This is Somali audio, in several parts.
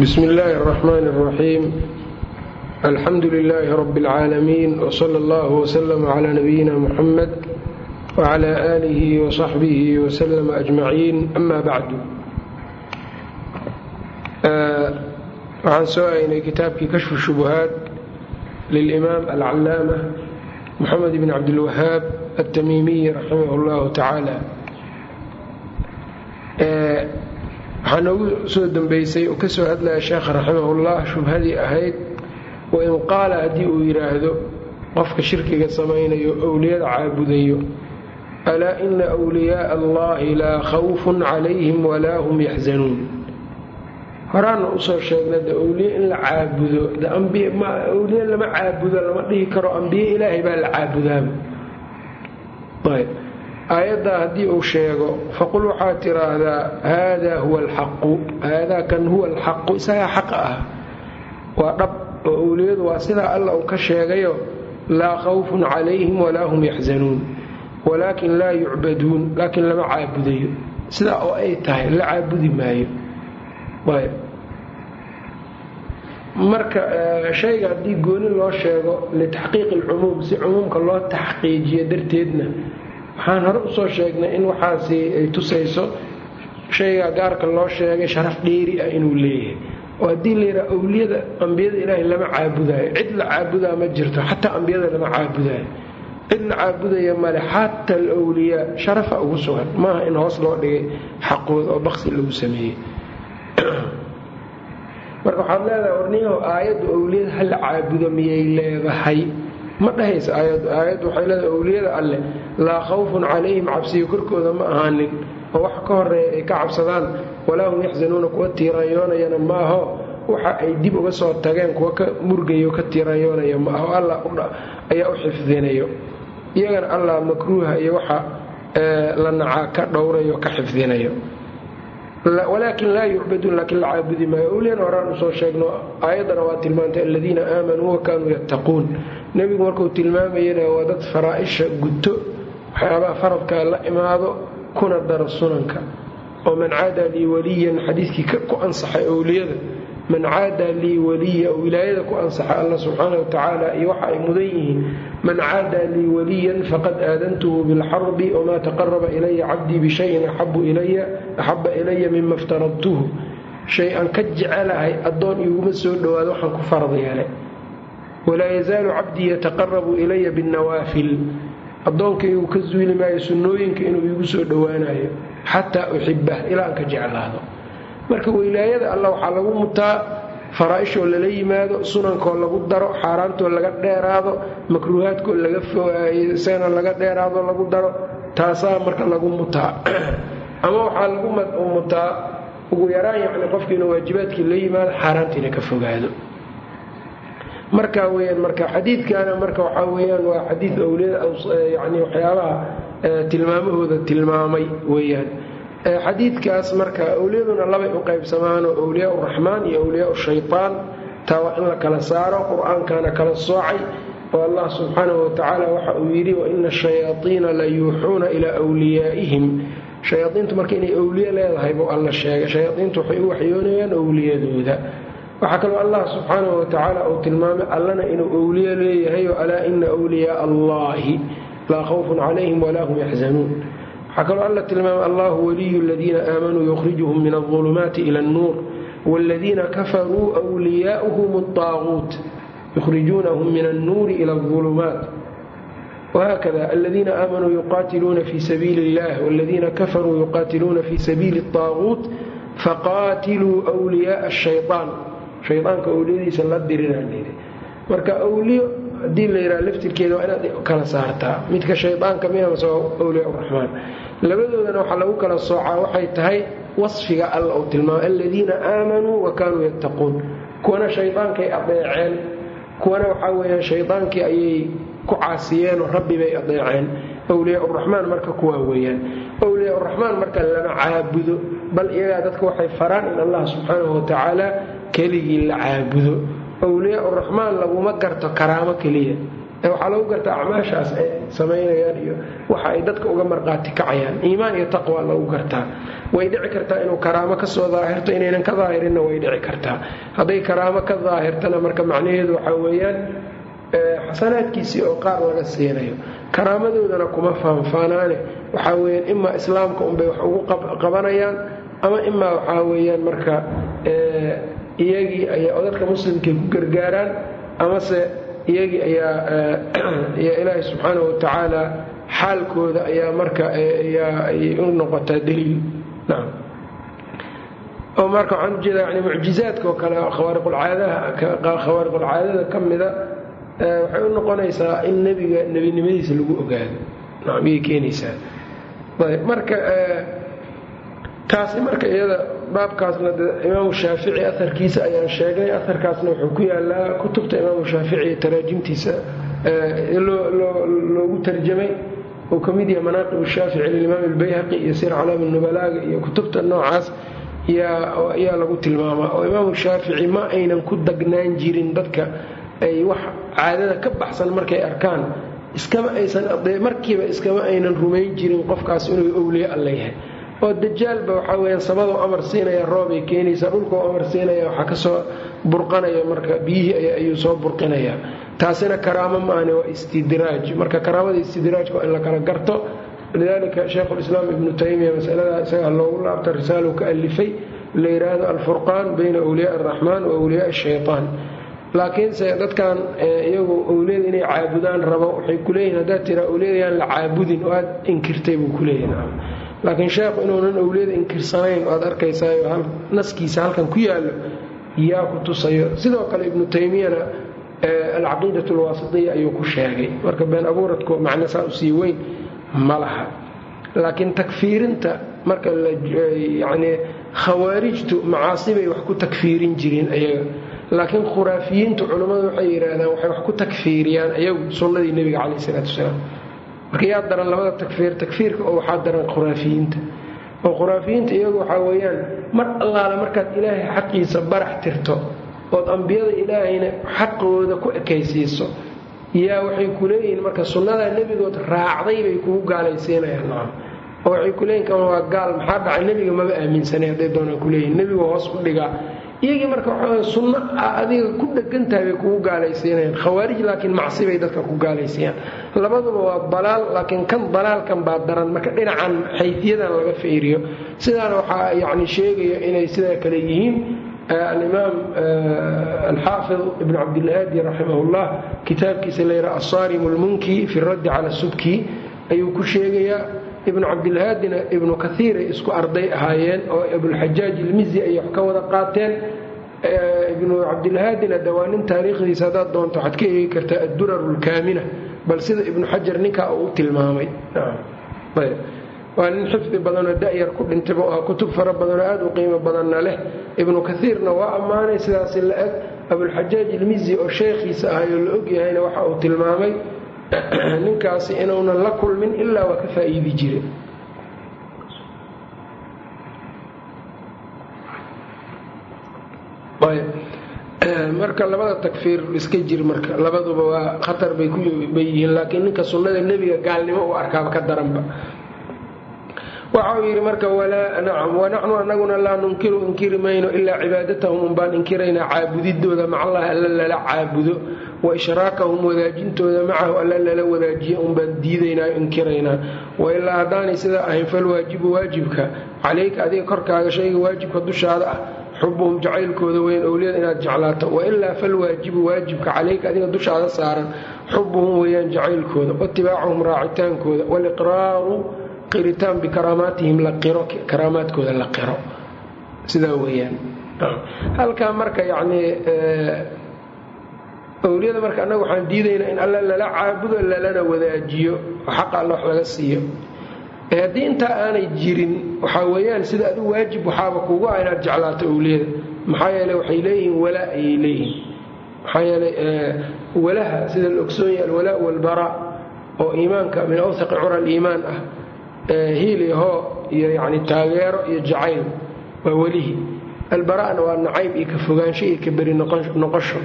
bismi illaahi araxmaani araxiim alxamdu lilaahi rabbi alcaalamiin wsala allahu wslm cla nabiyina muxamed wcla aalihi wasaxbihi waslm ajmaciin ama bacdu waxaan soo aynay kitaabkii kashfu shubuhaat lilimaam alcalaama moxamed ibn cabdilwahaab atamiimiyi raximah llahu tacaala waxaa noogu soo dambeysay oo ka soo hadlaya sheekha raximahullah shubhadii ahayd wain qaala haddii uu yidhaahdo qofka shirkiga samaynayo owliyada caabudayo alaa ina wliyaaa allahi laa khawfun calayhim walaa hum yaxzanuun horaana u soo sheegna de owliye in la caabudo owliye lama caabudo lama dhihi karo ambiye ilaahay baa la caabudaaba aayaddaa haddii uu sheego faqul waxaad tiraahdaa haadaa huwa alxaqu. Haadaa kan huwa alxaqu isagaa xaqa ah. Waa dhab oo owliyadu waa sidaa alla uu ka sheegayo laa khawfun calayhim walaa hum yaxzanuun walaakin laa yucbaduun laakiin lama caabudayo. Sidaa oo ay tahay la caabudi maayo. Marka shayga haddii gooni loo sheego litaxqiiqi alcumuum si cumuumka loo taxqiijiyo darteedna waxaan hore u soo sheegnay in waxaasi ay tusayso shayga gaarka loo sheegay sharaf dheeri ah inuu leeyahay. Oo haddii layidhaha owliyada ambiyada ilaahay lama caabudaayo cid la caabudaa ma jirto xataa ambiyada lama caabudaayo cid la caabudaya male xata alwliyaa sharafa ugu sugan. Maaha in hoos loo dhigay xaqooda oo baqsi lagu sameeyey. Marka waxaad leedahay warniyaho aayaddu owliyada ha la caabudo miyay leedahay ma dhahaysa aayaddu aayaddu waxay leedahay owliyada alleh laa khawfun calayhim cabsiyo korkooda ma ahaanin oo wax ka horreeya ay ka cabsadaan walaa hum yaxzanuuna kuwa tiiraanyoonayana ma aho waxa ay dib uga soo tageen kuwa ka murgayo ka tiiraanyoonaya ma aho allah ayaa u xifdinayo. Iyagana allah makruuha iyo waxa la nacaa ka dhowrayo ka xifdinayo. Walaakin laa yucbaduun laakiin la caabudi maayo. Owliyana horaan u soo sheegno aayaddana waa tilmaantay aladiina aamanuu wakanuu yattaquun nebigu markuu tilmaamayana waa dad faraa-isha guto waxyaabaha faradkaa la imaado kuna daro sunanka. Oo man caadaa lii waliyan xadiidkii ku ansaxay owliyada man caadaa lii waliya oo wilaayada ku ansaxay alla subxaana watacaala iyo waxa ay mudan yihiin man caadaa lii waliyan faqad aadantuhu bilxarbi wamaa taqaraba ilaya cabdii bishayin axaba ilaya mima iftaradtuhu shay aan ka jecelahay addoon iguma soo dhowaado waxaan ku farad yeelay walaa yazaalu cabdii yataqarabu ilaya binnawaafil. Addoonkaygu ka zuuli maayo sunnooyinka inuu iigu soo dhowaanayo xataa uxibah ilaa aan ka jeclaado. Marka wilaayada alla waxaa lagu mutaa faraa-ishoo lala yimaado sunankoo lagu daro xaaraantoo laga dheeraado makruuhaadkoo laga isagana laga dheeraado lagu daro taasaa marka lagu mutaa. Ama waxaa lagu mutaa ugu yaraan yacni qofkiina waajibaadkii la yimaado xaaraantiina ka fogaado marka weyaan marka xadiidkana marka waxaa weyaan waa xadiid yani waxyaabaha tilmaamahooda tilmaamay weyaan xadiidkaas marka owliyaduna labay u qaybsamaanoo owliyaa uraxmaan iyo owliyaa shaytaan taa waa in la kala saaro qur'aankana kala soocay oo allah subxaanahu watacaala waxa uu yidhi waina shayaaiina la yuuxuuna ilaa wliyaa'ihim shayaaiintu marka inay owliye leedahay buu alla sheegay. Shayaaiintu waxay u waxyoonayaan owliyadooda waxaa kaloo allah subxaanahu watacaala uu tilmaamay allana inuu owliye leeyahay oo alaa ina wliyaaa allahi laa khawfun calayhim walaa hum yaxzanuun waxaa kaloo alla tilmaamay allahu waliyu ladiina aamanuu yukhrijuhum min aulumaati ila annuur wladiina kafaruu wliyaauhum aaquut yukhrijuunahum min annuuri ila aulumaat whakada aladiina aamanuu yuqaatiluuna fi sabiili اllah wladiina kafaruu yuqaatiluuna fi sabiili اaaquut faqaatiluu wliyaaa shayطaan shayaanka owliyadiisa la dirinaa marka awliyo haddii la yidhaha laftirkeeda waa inaad kala saartaa. Midka shaydaanka miamase awliyaa uraxmaan labadoodana waxaa lagu kala soocaa waxay tahay wasfiga alla uu tilmaamay. Aladiina aamanuu wa kaanuu yattaquun. Kuwana shaydaankay adeeceen kuwana waxaa weyaan shaydaankii ayay ku caasiyeenoo rabbi bay adeeceen awliyaa uraxmaan marka kuwaa weeyaan. Awliyaa uraxmaan marka lama caabudo bal iyagaa dadka waxay faraan in allah subxaanahu watacaala keligii la caabudo awliyaa uraxmaan laguma garto karaamo keliya. Waxaa lagu gartaa acmaashaas ay samaynayaan iyo waxa ay dadka uga marqaati kacayaan. Iimaan iyo taqwa lagu gartaa. Way dhici kartaa inuu karaamo ka soo daahirto inaynan ka daahirinna way dhici kartaa. Hadday karaamo ka daahirtana marka macnaheedu waxaa weeyaan xasanaadkiisii oo qaar laga siinayo. Karaamadoodana kuma faanfaanaane. Waxaa weyaan imaa islaamka unbay wax ugu qabanayaan ama imaa waxaa weyaan marka iyagii ayaa dadka muslimkay ku gargaaraan amase iyagii ayaa ilaahi subxaana watacaala xaalkooda ayaa marka ay u noqotaa daliil. Nacam oo marka waxaan ujeeda yani mucjizaadka oo kale khawaariqulcaadada ka mida waxay u noqonaysaa in nebiga nebinimadiisa lagu ogaado. Nacam iyay keenaysaa. Marka taasi marka iyada baabkaasna imaamu shaafici aharkiisa ayaan sheegnay. Aharkaasna wuxuu ku yaalaa kutubta imaamu shaafici taraajimtiisa loogu tarjamay. Uu ka mid yahay manaaqib shaafici lilimaam albayhaqi iyo sir calaami nubalaaga iyo kutubta noocaas ayaa lagu tilmaamaa. Oo imaamu shaafici ma aynan ku dagnaan jirin dadka ay wax caadada ka baxsan markay arkaan. Iskama aysan markiiba iskama aynan rumayn jirin qofkaas inuu owliye alla yahay oo dajaalba waxaa weyaan samadoo amar siinaya roobay keenaysaa dhulkoo amar siinaya waxaa ka soo burqanaya marka biyihii ayuu soo burqinaya. Taasina karaamo maahane waa istidraaj. Marka karaamada istidraajka in la kala garto lidalika shaykhulislaam ibnu taymiya masalada isaga loogu laabta risaalo ka alifay la yidhaahdo alfurqaan bayna wliyaa araxmaan wa wliyaa shaytaan laakiinse dadkan iyagu owliyada inay caabudaan rabo waxay kuleeyihin haddaad tiraa owliyadayaan la caabudin oo aad inkirtay buu kuleeyahi laakiin sheekhu inuunan owliyada inkirsanayn aad arkaysayo naskiisa halkan ku yaallo yaa ku tusayo. Sidoo kale ibnu taymiyana alcaqiidat alwaasitiya ayuu ku sheegay. Marka been abuuradku macno saa u sii weyn ma laha. Laakiin takfiirinta marka yani khawaarijtu macaasibay wax ku takfiirin jireen ayaga. Laakiin khuraafiyiintu culummadu waxay yidhaahdaan waxay wax ku takfiiriyaan ayagu sunnadii nebiga caleyh isalaatu wasalaam marka yaa daran labada takfiir takfiirka oo waxaa daran khuraafiyiinta. Oo khuraafiyiinta iyagu waxaa weeyaan mar allaale markaad ilaahay xaqiisa barax tirto ood ambiyada ilaahayna xaqooda ku ekaysiiso yaa waxay ku leeyihiin marka sunnadaa nebigood raacday bay kugu gaalaysiinayaan. Nacam oo waxay kuleeyihin kama waa gaal maxaa dhacay? Nebiga maba aaminsanay hadday doonaan kuleeyihin nebigu hoos u dhigaa iyagii marka sunno adiga ku dhegantahay bay kugu gaalaysiinayaan. Khawaarij laakiin macsi bay dadka ku gaalaysiiyaan. Labaduba waa dalaal laakiin kan dalaalkan baa daran. Marka dhinacan xayfiyadan laga fiiriyo sidaana waxaa yani sheegaya inay sidaa kale yihiin alimaam alxaafid ibn cabdilhaadi raximahullah. Kitaabkiisa layidhaha asaarim lmunki fi raddi cala subki. Ayuu ku sheegayaa ibnu cabdilhaadina ibnu kaiiray isku arday ahaayeen oo abulxajaaj ilmizi ay wax ka wada qaateen. Ibnu cabdilhaadina dawaanin taariikhdiisa haddaad doonto waxaad ka eegi kartaa addurar lkaamina bal sida ibnu xajar ninkaa uu tilmaamay. Waa nin xifdi badanoo da'yar ku dhintayba oo kutub fara badanoo aad u qiimo badanna leh. Ibnu kaiirna waa ammaanay sidaasi la eg. Abulxajaaj ilmizi oo sheekhiisa ahay oo la ogyahayna waxa uu tilmaamay ninkaasi inuunan la kulmin ilaa waa ka faa'iidi jire. Marka labada takfiir iska jir marka labaduba waa khatar bay yihiin laakiin ninka sunnada nebiga gaalnimo u arkaaba ka daranba. Waxa uu yidhi marka wanaxnu anaguna laa nunkiru inkiri mayno ilaa cibaadatahum unbaan inkiraynaa caabudidooda macallahi alla lala caabudo wa ishraakahum wadaajintooda macahu alla lala wadaajiya unbaan diidaynaa inkiraynaa wailaa haddaanay sidaa ahayn falwaajibu waajibka. Calayka adiga korkaaga shayga waajibka dushaada ah. Xubuhum jacaylkooda weyn owliyada inaad jeclaato. Wailaa falwaajibu waajibka calayka adiga dushaada saaran. Xubuhum weeyaan jacaylkooda waitibaacuhum raacitaankooda waliqraaru qiritaan bikaraamaatihim la qiro karaamaadkooda la qiro. Sidaa weyaan halkaa marka yacnii owliyada marka annaga waxaan diidaynaa in alla lala caabudo lalana wadaajiyo oo xaqa alla wax laga siiyo. Haddii intaa aanay jirin waxaa weeyaan sida adu waajib waxaaba kugu ah inaad jeclaato owliyada maxaa yeele waxay leeyihiin walaa ayay leeyihiin. Maxaa yeele walaha sida la ogsoon yahay alwalaa walbaraa oo iimaanka min awsaqi cura aliimaan ah. Hiil iyo hoo iyo yani taageero iyo jacayl waa welihi albara'na waa nacayb iyo ka fogaansho iyo ka beri noqosho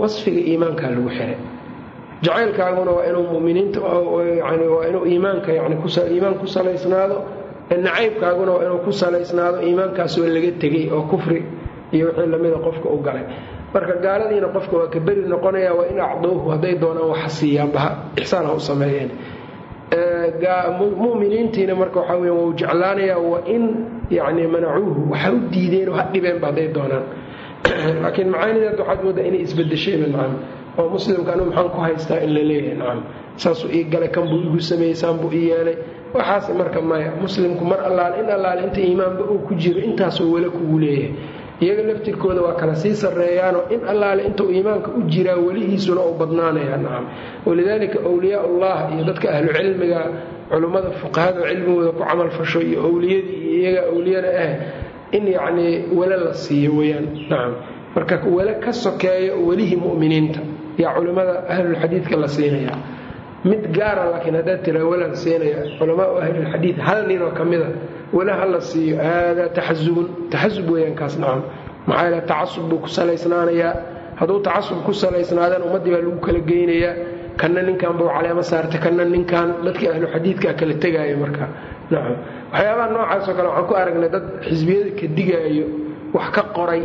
wasfiga iimaankaa lagu xiray. Jacaylkaaguna waa inuu muminiinta waa inuu iimaanka yani iimaan ku salaysnaado nacaybkaaguna waa inuu ku salaysnaado iimaankaasoo laga tegay oo kufri iyo wixii lamida qofka u galay. Marka gaaladiina qofka waa ka beri noqonaya waa in acdowhu hadday doonaan waxa siiyaanbaha ixsaan ha u sameeyeen. Muminiintiina marka waxaa weya wau jeclaanaya wa in yani manacuuhu waxa u diideen oo ha dhibeenba hadday doonaan laakiin macaanideed waxaad moodaa inay isbedesheen nacam. Oo muslimka anu maxaan ku haystaa in la nacam. Saasuu ii galay kan buu igu sameeyey saan buu ii yeelay. Waxaas marka maya muslimku mar allaale in allaale inta iimaanba uu ku jiro intaasoo wala kugu leeyahay. Iyaga laftirkooda waa kala sii sarreeyaanoo in allaale intuu iimaanka u jiraa welihiisuna uu badnaanaya nacam. Walidaalika wliyaa ullah iyo dadka ahlu cilmiga culummada fuqahada cilmigooda ku camal fasho iyo owliyadii iyo iyaga owliyada ah in yacnii wele la siiyo weyaan nacam marka wele ka sokeeyo welihii mu'miniinta. Yaa culimmada ahlulxadiidka la siinaya. Mid gaara laakiin haddaad tiraa welaan siinaya culamaau ahlilxadiid hal ninoo ka mida wele ha la siiyo. Haadaa taxasubun taxasub weeyaan kaas nacam maxaa yaele tacasub buu ku salaysnaanayaa. Hadduu tacasub ku salaysnaadaan ummaddii baa lagu kala geynayaa. Kanna ninkan buu caleemo saartay kanna ninkan dadkii ahlu xadiidkaa kala tegaaya marka waxyaabaha noocaasoo kale waxaan ku aragnay dad xisbiyada ka digaayo wax ka qoray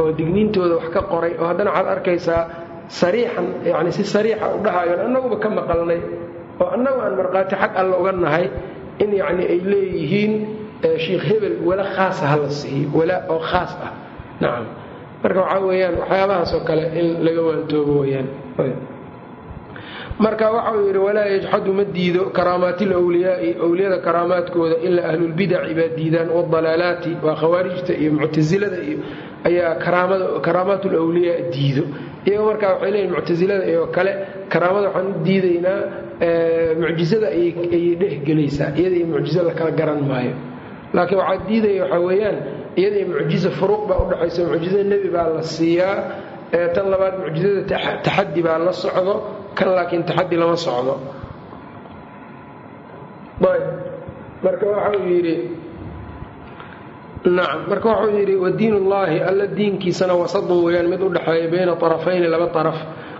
oo digniintooda wax ka qoray oo haddana waxaad arkaysaa sariixan yani si sariixa u dhahayoon annaguba ka maqalnay oo annagu aan markhaati xag alla uga nahay in yacni ay leeyihiin sheikh hebel wala khaasa ha la siiyo wala oo khaas ah. Nacam marka waxaa weeyaan waxyaabahaasoo kale in laga waantoobo weyaan marka waxa uu yidhi walaa yajxadu ma diido karaamaati lwliyaai owliyada karaamaadkooda ilaa ahlulbidaci baa diidaan wadalaalaati waa khawaarijta iyo muctasilada iyo ayaa karaamaat lwliyaa diido. Iyaga markaa waxay leeyihiin muctasilada iyo kale karaamada waxaan u diidaynaa mucjizada ayay dhehgelaysaa iyada iyo mucjizo la kala garan maayo. Laakiin waxaa diidaya waxaa weeyaan iyada iyo furuuq baa udhexaysa mucjizada nebi baa la siiyaa tan labaad mucjizada taxadi baa la socdo kan laakiin taxadi lama socdo. Marka waxau yidhi nacam marka wuxuu yidhi wadiin ullaahi alla diinkiisana wasadun weeyaan mid u dhexeeya bayna arafayni laba araf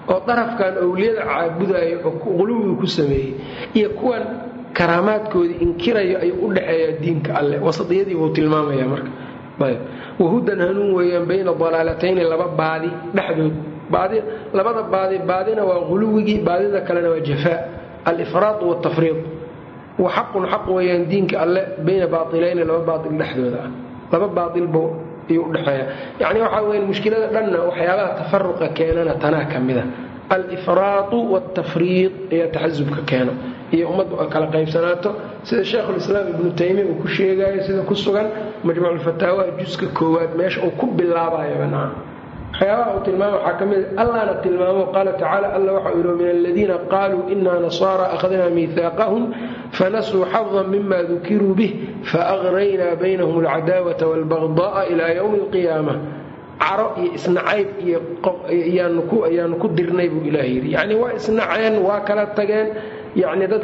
oo darafkan owliyada caabudaayo oo quluwiga ku sameeyey iyo kuwan karaamaadkoodii inkirayo ayuu u dhexeeyaa diinka alleh wasadiyadii buu tilmaamaya marka. Wahudan hanuun weeyaan bayna dalaalatayni laba baadi dhexdood labada baadi baadina waa quluwigii baadida kalena waa jafaa. Alifraad wtafriid wa xaqun xaq weeyaan diinka alle bayna baailayni laba baail dhexdooda ah. Laba baailbu ayuu udhexeeya yacni waxaa weya mushkilada dhanna waxyaabaha tafaruqa keenana tanaa ka mida alifraadu waaltafriid ayaa taxasubka keeno. Iyo ummaddu ay kala qaybsanaato. Sida sheekhulislaam ibnu taymiya uu ku sheegayo sida ku sugan majmuuculfataawaha juska koowaad meesha uu ku bilaabayoba nacam waxyaabaha uu tilmaama waxaa ka mid allahna tilmaamo qaala tacaala alla waxau yidhi min aladiina qaaluu inaa nasaara akhadnaa miihaaqahum fanasuu xadan mima dukiruu bih faaqraynaa baynahum alcadaawata waalbagda'a ilaa ywmi alqiyaama. Caro iyo isnacayb iyoyaanu ku dirnay buu ilaah yidhi. Yacni waa isnaceen waa kala tageen yacni dad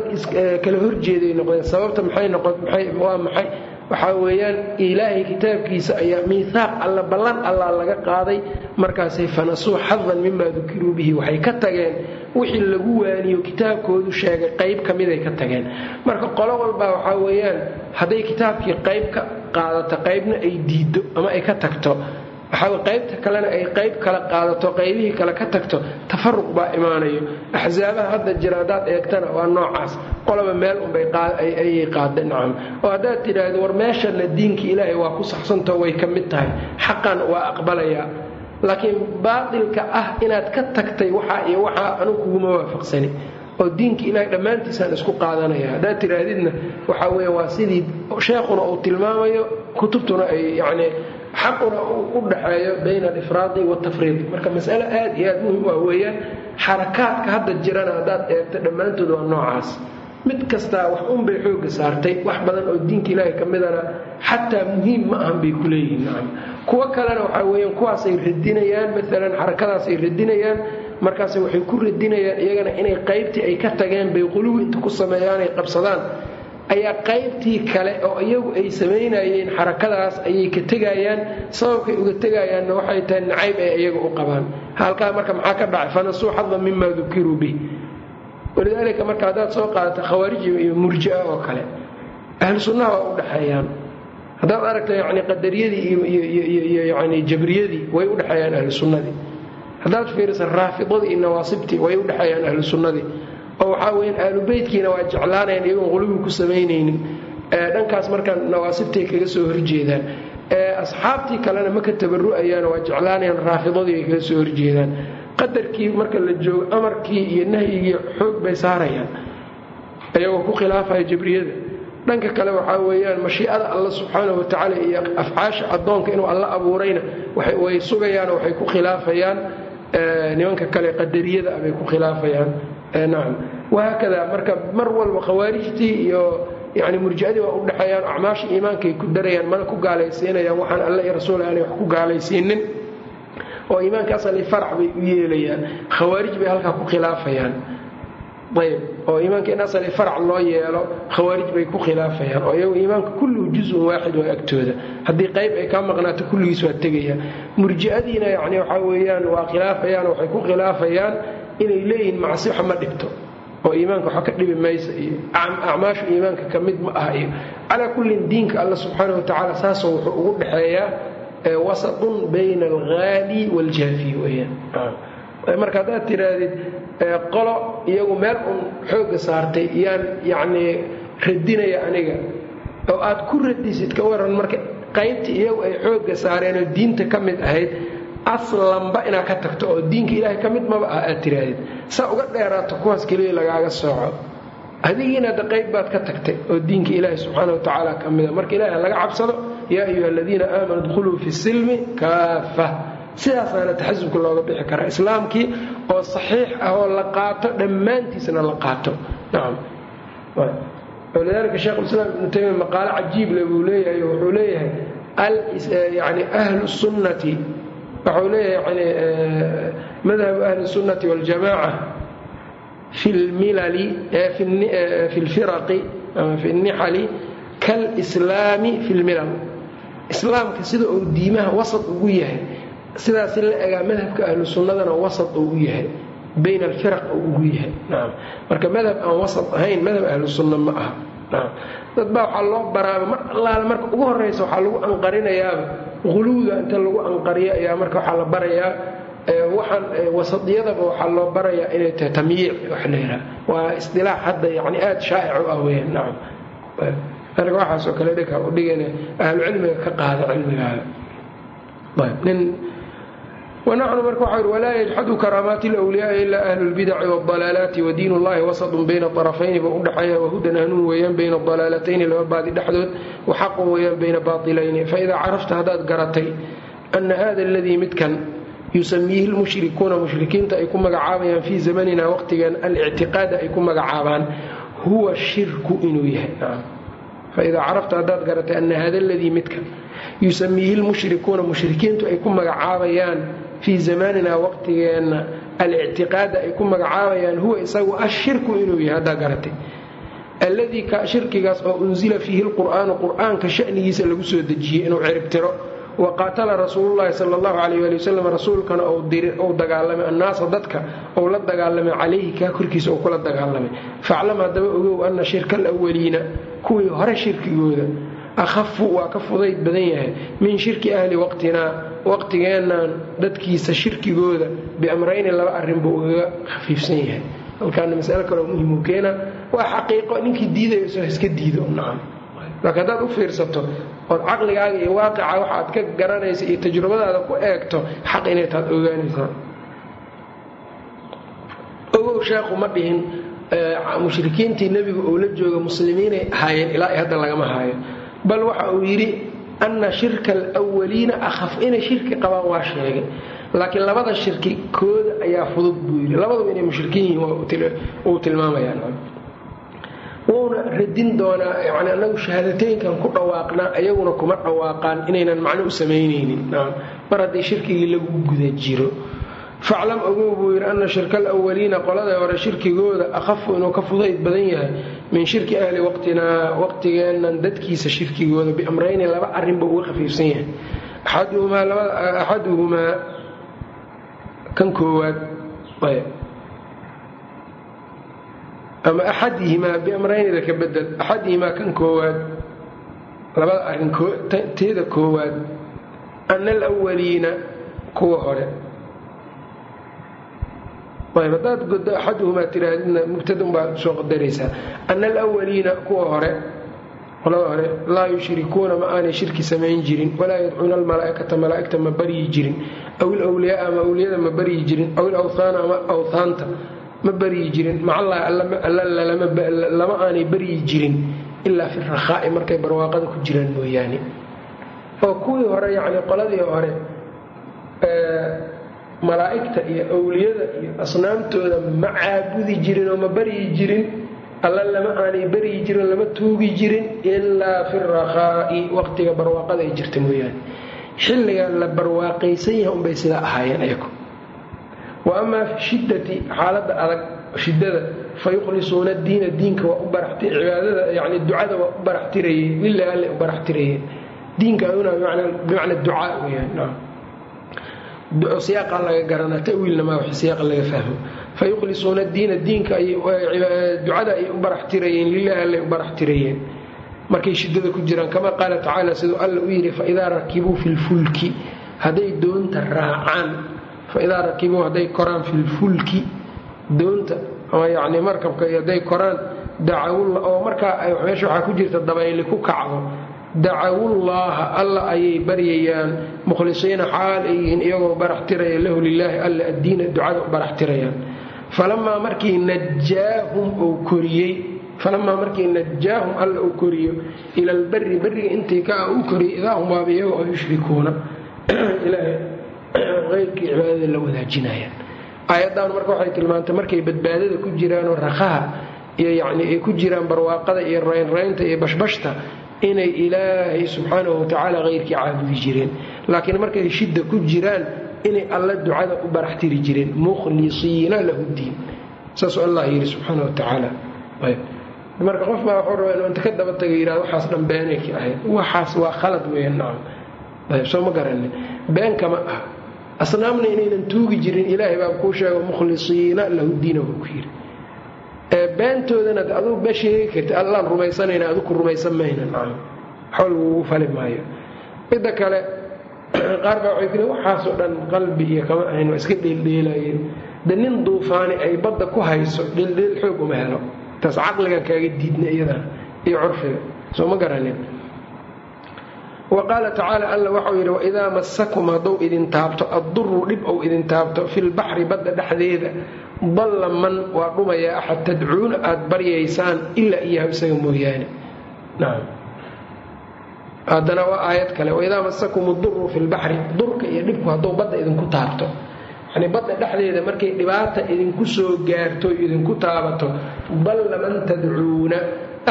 kala horjeeday noqdeen. Sababta maxay noqowaa maxay waxaa weeyaan ilaahay kitaabkiisa ayaa miihaaq alla ballan allaa laga qaaday. Markaasay fanasuu xadan mimaa dukiruu bihi. Waxay ka tageen wixii lagu waaniyo kitaabkoodu sheegay qayb ka miday ka tageen. Marka qolo walbaa waxaa weeyaan hadday kitaabkii qayb ka qaadato qaybna ay diiddo ama ay ka tagto waxaa qaybta kalena ay qayb kala qaadato qaybihii kale ka tagto tafaruq baa imaanayo. Axsaabaha hadda jira haddaad eegtana waa noocaas. Qoloba meel unbayayay qaada nacam. Oo haddaad tidhaahdo war meeshana diinkii ilaahay waa ku saxsantao way ka mid tahay. Xaqan waa aqbalayaa laakiin baatilka ah inaad ka tagtay waxaa iyo waxaa anu waafaqsani. Oo diinka ilaahay dhammaantiisaan isku qaadanaya. Haddaad tidhaahdidna waxaa weya waa sidii sheekhuna uu tilmaamayo kutubtuna ay yacni xaquna u dhaxeeyo bayna alifraadi waaltafriid marka masale aad iyo aad muhiim ah weeyaan xarakaadka hadda jirana haddaad eegto dhammaantood waa noocaas. Mid kastaa wax unbay xooga saartay wax badan oo diinka ilaahay ka midana xataa muhiim ma ahan bay ku leeyihiin kuwo kalena waxaa weeyaan kuwaasay radinayaan maalan xarakadaasay radinayaan markaase waxay ku radinayaan iyagana inay qaybtii ay ka tageen bay quluwi inta ku sameeyaanay qabsadaan ayaa qaybtii kale oo iyagu ay samaynayeen xarakadaas ayay ka tegayaan sababkay uga tegayaanna waxay tahay nacayb ay iyaga u qabaan. Halkaa marka maxaa ka dhacay? Fanasuu xada mima dukiruu bih walidaalika marka haddaad soo qaadata khawaarij iyo murjia oo kale ahlu sunnaha waa u dhexeeyaan. Haddaad aragta yani qadariyadii iyo yani jabriyadii way u dhexeeyaan ahlu sunnadii. Haddaad fiirisa raafidadii iyo nawaasibtii way u dhexeeyaan ahlu sunnadii oo waxaa weyaan ahlu beytkiina waa jeclaanayan iyagoon qulubi ku samaynaynin. Dhankaas markaa nawaasibtay kaga soo horjeedaan. Asxaabtii kalena ma ka waa jeclaanayaan raafidadii ay kaga soo horjeedaan. Qadarkii marka la joogo amarkii iyo nahyigii xoog bay saarayaan. Iyagoo ku khilaafaya jabriyada dhanka kale waxaa weeyaan mashiicada alla subxaanahu watacaala iyo afcaasha addoonka inuu alla abuurayna way sugayaan waxay ku khilaafayaan. Nimanka kale qadariyada bay ku khilaafayaan nacam wahaakada marka mar walba khawaarijtii iyo yani murjiadii waa u dhexeeyaan acmaasha iimaankay ku darayaan mana ku gaalaysiinayaan waxaan alle iyo rasuul aanay wax ku gaalaysiinin oo iimaanka farac bay u yeelayaan khawaarij bay halkaa ku khilaafayaan. Ayb oo iimaanka in farac loo yeelo khawaarij bay ku khilaafayaan oo iyagu iimaanka kulluhu juzun waaxid waa agtooda. Haddii qayb ay kaa maqnaato kulligiis waa tegayaan. Murji'adiina yani waxaa weeyaan waa khilaafayaan waxay ku khilaafayaan inay leeyihiin macsi wax ma dhibto oo iimaanka waxa ka dhibi maysa iyo acmaashu iimaanka ka mid ma aha iyo calaa kullin diinka alla subxaana wa tacaala saasoo wuxuu ugu dhexeeyaa wasatun bayna alghaali waljaafi weyaan marka haddaad tidhaahdid qolo iyagu meel un xoogga saartay yaan yacnii radinaya aniga oo aad ku radisid ka waran marka qaybtii iyagu ay xoogga saareen oo diinta ka mid ahayd aslanba inaad ka tagto oo diinka ilaahay ka mid maba ah aad tidhaahdid saa uga dheeraato kuwaas keliya lagaaga sooco. Adigiina da qayb baad ka tagtay oo diinka ilaahay subxaana wa tacaala ka mida. Marka ilaahay laga cabsado yaa ayuha aladiina aamanuu dkhuluu fi silmi kaafa. Sidaasaana taxasubka looga bixi karaa islaamkii oo saxiix ah oo la qaato dhammaantiisna la qaato. Nacam walidaalika sheikhulislaam ibnu taymiya maqaalo cajiible buu leeyahay wuxuu leeyahay yani ahlu sunnati wuxuu leeyahay yani madhabu ahli sunnati waljamaaca fi lmilali fi lfiraqi ama fi nixali kalslaami fi lmilal islaamka sida uu diimaha wasad ugu yahay sidaasi la egaa madhabka ahlu sunnadana wasad uu u yahay bayn alfiraq uu ugu yahay. Nacam marka madhab aan wasad ahayn madhab ahlu sunna ma aha. Nacam dad baa waxaa loo baraaba mar marka ugu horraysa waxaa lagu anqarinayaaba huluwda inta lagu anqariyo ayaa marka waxaa la barayaa waxaan wasadiyadaba waxaa loo barayaa inay tahay tamyiic wax la yidhaha waa isdilaax hadda yani aada shaa'ic u ah weeyaan. Nacam marka waxaasoo kale dhika u dhigana ahlucilmiga ka qaada cilmigaaga. Nin wanaxnu marka waxa yidhi walaa yajxadu karaamaati alwliyaai ilaa ahlu lbidaci waaldalaalaati wa diin ullahi wasadun bayna arafayni ba udhexeeya wahudan hanuun weeyaan bayna dalaalatayni laba baadi dhexdood waxaqun weeyaan bayna baailayni faidaa carafta haddaad garatay ana hada aladii midkan yusamiihi lmushrikuuna mushrikiinta ay ku magacaabayaan fii zamanina waqtigan alictiqaada ay ku magacaabaan huwa shirku inuu yahay faidaa carafta haddaad garatay ana hada aladii midkan yusamiihi lmushrikuuna mushrikiintu ay ku magacaabayaan fii zamanina waqtigeenna alictiqaada ay ku magacaabayaan huwa isagu ashirku inuu yahay haddaa garatay. Alladii shirkigaas oo unsila fiihi lqur'aanu qur'aanka shanigiisa lagu soo dejiyey inuu ciribtiro wa qaatala rasuululahi sal allahu alayh ali wasalam rasuulkana uu dagaalamay annaasa dadka uu la dagaalamay calayhi kaa korkiisa uu kula dagaalamay. Faclam haddaba ogow ana shirka alawaliina kuwii hore shirkigooda akhafu waa ka fudayd badan yahay min shirki ahli waqtinaa waqtigeennan dadkiisa shirkigooda biamrayni laba arrin buu ugaga khafiifsan yahay. Halkaana masalo kaleo muhimu keena waa xaqiiqo ninkii diidayso iska diido nacam laakiin haddaad u fiirsato ood caqligaaga iyo waaqica waxaad ka garanaysa iyo tajrubadaada ku eegto xaq inay taad ogaanaysaa. Ogow sheekhu ma dhihin mushrikiintii nebigu uu la jooga muslimiinay ahaayeen ilaa hadda lagama haayo bal waxa uu yidhi anna shirka alwaliina akhaf. Inay shirki qabaan waa sheegay. Laakiin labada shirki kooda ayaa fudud buu yidhi. Labaduba inay mushrikiin yihiin uu tilmaamayaa wuuna radin doonaa yani anagu shahaadateynkan ku dhawaaqnaa ayaguna kuma dhawaaqaan inaynan macno u samaynaynin. Mar haddii shirkigii lagu guda jiro. Faclam ogow buu yidhi ana shirka alawaliina qolada hore shirkigooda akhafu inuu ka fudayd badan yahay min shirki ahli waqtinaa waqtigeennan dadkiisa shirkigooda biamrayni laba arrinba uga khafiifsan yahay. Axaduhumaa kan koowaad ama axadihimaa biamraynida ka bedel axadihimaa kan koowaad labada arrin teeda koowaad ana alwaliina kuwa hore hadaad godo axaduhumaa tiraadidna mubtadun baa soo qadaraysaa. Ana alwaliina kuwa hore qolada hore laa yushrikuuna ma aanay shirki samayn jirin walaa yadcuuna almalaaikata malaaigta ma baryi jirin aw ilwliyaa ama awliyada ma baryi jirin aw ilawhaana ama awhaanta ma baryi jirin macallahi lama aanay baryi jirin ilaa fi rakhaa'i markay barwaaqada ku jiraan mooyaane. Oo kuwii hore yacni qoladii hore malaa'igta iyo awliyada iyo asnaamtooda ma caabudi jirin oo ma baryi jirin. Alla lama aanay baryi jirin lama tuugi jirin ilaa fi rakhaa'i waqtiga barwaaqada ay jirta mooyaane. Xilliga la barwaaqaysan yahay unbay sidaa ahaayeen ayagu. Wa amaa fi shiddati xaaladda adag shiddada fa yukhlisuuna diina diinka waa u baracibaadada yani ducada waa u baraxtirayeen lilahi alle u baraxtirayeen. Diinka bimacna ducaa weyaan siyaaqa laga garanaa tawiilna maa siyaaqa laga fahmo fa yukhlisuuna diina diinka ducada ayay u baraxtirayeen lilahi alle u baraxtirayeen markay shiddada ku jiraan kama qaala tacaala siduu alla u yidhi faidaa rakibuu fi lfulki hadday doonta raacaan faidaa rakibuu hadday koraan fi lfulki doonta ama yacni markabka hadday koraan dacawulla oo markaa meesha waxaa ku jirta dabayli ku kacdo dacawullaaha alla ayay baryayaan mukhlisiina xaal ay yihiin iyagoo baraxtiraya lahu lilaahi alla addiina ducada u baraxtirayaan falamaa markii najaahum uu koriyey falamaa markii najaahum alla uu koriyo ila albari beriga intii ka ah uu koriyey idaa hum waaba iyaga oo yushrikuuna. Ilaahay qeyrkii cibaadada la wadaajinayaan. Aayaddan marka waxay tilmaantay markay badbaadada ku jiraanoo rakaha iyo yacni ay ku jiraan barwaaqada iyo raynraynta iyo bashbashta inay ilaahay subxaanahu watacaala qeyrkii caabudi jireen. Laakiin markay shidda ku jiraan inay alla ducada u baraxtiri jireen mukhlisiina lahu diin. Saasuu allah yidhi subxaana wa tacaala. Marka qof baa waxuu rabaa inuu inta ka daba taga yidhahdo waxaas dhan beenay ahayd. Waxaas waa khalad weeyaan nacam ayb soo ma garanin. Been kama ah asnaamna inaynan tuugi jirin ilaahay baa kuu sheego mukhlisiina lahu diina buu ku yidhi beentoodana adugu bee sheegi karti allaan rumaysanayna aduku rumaysan mayna nacam xool wuugu fali maayo. Midda kale qaar baa waxay kuli waxaasoo dhan qalbi iyo kama ahayn waa iska dheeldheelayeen de nin duufaani ay badda ku hayso dheeldheel xoog uma helo. Taas caqligan kaaga diidna iyadana iyo curfiga. Soo ma garanin. Wa tacaala alla waxau yidhi waidaa masakum hadduu idin taabto adduru dhib ou idin taabto filbaxri badda dhexdeeda dalla man waa dhumayaa axad tadcuuna aad baryaysaan ilaa iyahu isaga mooyaane. Haddana waa aayad kale waidaa masakum uduru fi lbaxri durka iyo dhibku hadduu badda idinku taabto. Yani badda dhexdeeda markay dhibaata idinku soo gaarto idinku taabato dalla man tadcuuna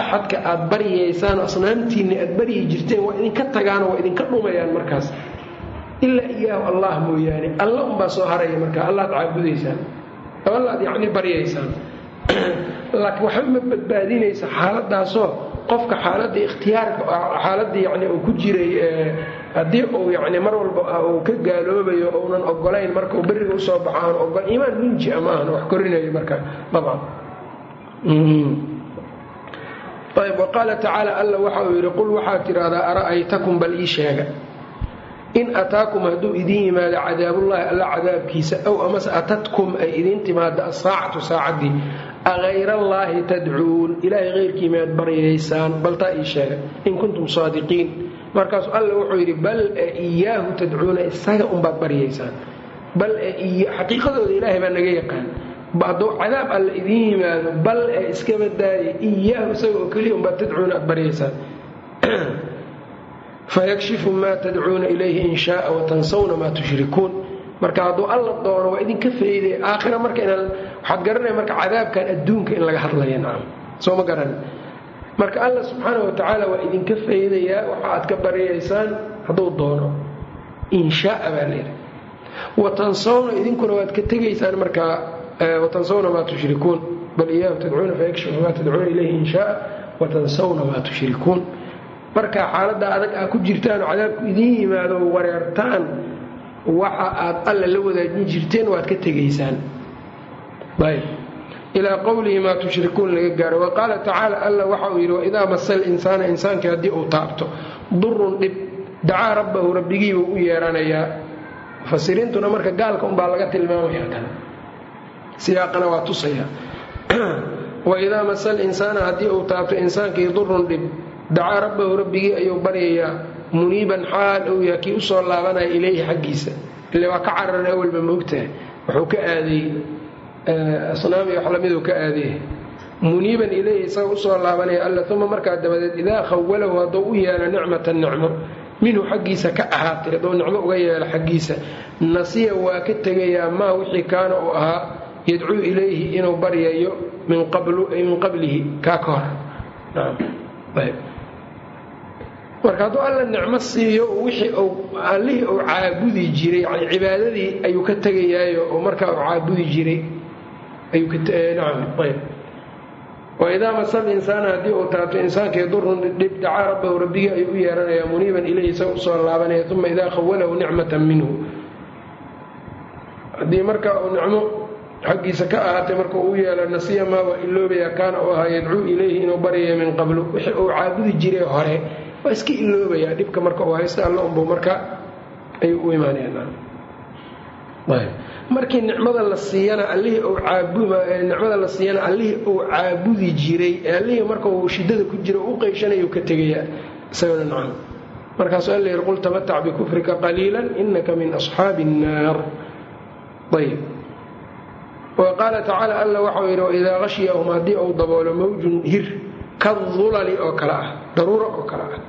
axadka aad baryaysaan asnaamtiinni aad baryi jirteen waa idinka tagaano waa idinka dhumayaan markaas. Ilaa iyaahu allah mooyaane alla unbaa soo haraya markaa allaad caabudaysaan allaad yacni baryaysaan. Laakiin waxba ma badbaadinaysa xaaladaasoo qofka xaaladda ikhtiyaarka xaaladda yani uu ku jiray haddii uu yani mar walba uu ka gaaloobayo ounan ogolayn marka uu beriga u soo baxo aan ogol iimaan munjia ma ahan wax korinayo marka dabcan. Ayb waqaala tacaala alla waxa uu yidhi qul waxaad tidhaahdaa ara'aytakum bal ii sheega in ataakum hadduu idiin yimaado cadaabullaahi alla cadaabkiisa ow amase atatkum ay idiin timaado asaacatu saacaddii ahayrallaahi tadcuun. Ilaahay keyrkii miyaad baryaysaan baltaa ii sheega in kuntum saadiqiin. Markaasu alla wuxuu yidhi bal e iyaahu tadcuuna isaga unbaad baryaysaan. Bal xaqiiqadooda ilaahay baa naga yaqaan. Hadduu cadaab alla idiin yimaado bal ee iska badaaya iyaahu isaga oo keliya unbaad tadcuuna aad baryaysaan fayakshifu maa tadcuuna ilayhi in shaaa watansawna maa tushrikuun marka hadduu alla doono waa idinka fayday aakhira marka waxaad garanaya marka cadaabkan adduunka in laga hadlaya nacam soo ma garan marka alla subxaana wa tacaala waa idinka faydayaa waxa aad ka baryaysaan hadduu doono in shaaa baa layidhi watansawna idinkuna waad ka tegaysaan markaa watansawna maa tushrikuun bal iyaahu tadcuuna fayakshifu maa tadcuuna ilayhi in shaaa watansawna maa tushrikuun markaa xaaladda adag aa ku jirtaan oo cadaabku idiin yimaado wareertaan waxa aad alla la wadaajin jirteen waad ka tegaysaan. Ilaa qowlihi maa tushrikuun laga gaaro. Wa qaala tacaala alla waxa uu yidhi waidaa masal insaana insaankii haddii uu taabto durun dhib dacaa rabbahu rabbigiibuu u yeeranayaa. Mufasiriintuna marka gaalka unbaa laga tilmaamaya kan. Siyaaqana waa tusaya waidaa masal insaana haddii uu taabto insaankii durun dhib dacaa rabbahu rabbigii ayuu baryayaa muniiban xaal ou yaha kii u soo laabanaya ilayhi xaggiisa ile waa ka cararan awalba moogtahay wuxuu ka aaday asnaam iyo wax lamiduu ka aaday muniiban ilayhi isaga u soo laabanaya alla uma markaa dabadeed idaa khawalahu hadduu u yeelo nicmatan nicmo minhu xaggiisa ka ahaatay hadduu nicmo uga yeelo xaggiisa nasiya waa ka tegayaa maa wixii kaana uu ahaa yadcuu ilayhi inuu baryayo min qablihi kaa ka hor marka hadduu alla nicmo siiyo wixii allihii uu caabudi jiray yani cibaadadii ayuu ka tegayaayo oo markaa uu caabudi jiray waidaa masal insaana haddii uu taabto insaankii durun dhib dacaa rabbahu rabbigii ayuu u yeeranayaa muniiban ilayhi isaga u soo laabanaya uma idaa khawalahu nicmatan minhu. Haddii marka uu nicmo xaggiisa ka ahaatay marka uu yeelo nasiya maa waa iloobayaa kaana uu ahaa yadcuu ilayhi inuu baryaya min qablu wixii uu caabudi jiray hore waa iska iloobayaa dhibka marka uu haysta alla unbuu marka ayuu u imaanaya markii nicmada la siiyana allihii nicmada la siiyana allihii uu caabudi jiray ee allihii marka uu shidada ku jira u qeyshanayuu ka tegayaa. Isagana nacam. Markaasuu alla yidhi qul tamatac bikufrika qaliilan inaka min asxaabi الnaar ayb wa qaala tacaala alla waxau yidhi waidaa qashiyahum haddii uu daboolo mawjun hir kadulali oo kale ah daruuro oo kale ah.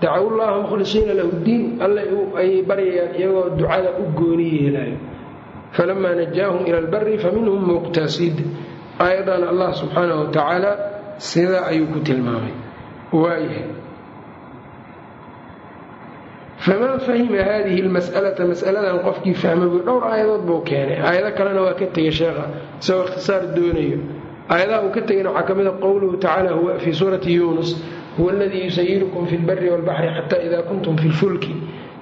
Dacaw llaha mukhlisiina lahu diin alle ayay baryayaan iyagoo ducada u gooni yeelaayo. Falamaa najaahum ila albari faminhum muqtasid. Aayaddan allah subxaana wa tacaala sidaa ayuu ku tilmaamay. Waayahay faman fahima hadihi lmas'alata mas'aladan qofkii fahma buu dhowr aayadood buu keenay. Aayado kalena waa ka tegay sheekha isagoo ikhtisaar doonayo aayadaha uu ka tegayna waxaa kamida qowluhu tacaala huwa fii suurati yuunus huwa aladii yusayirukum fi lbari walbaxri xata ida kuntum fi lfulki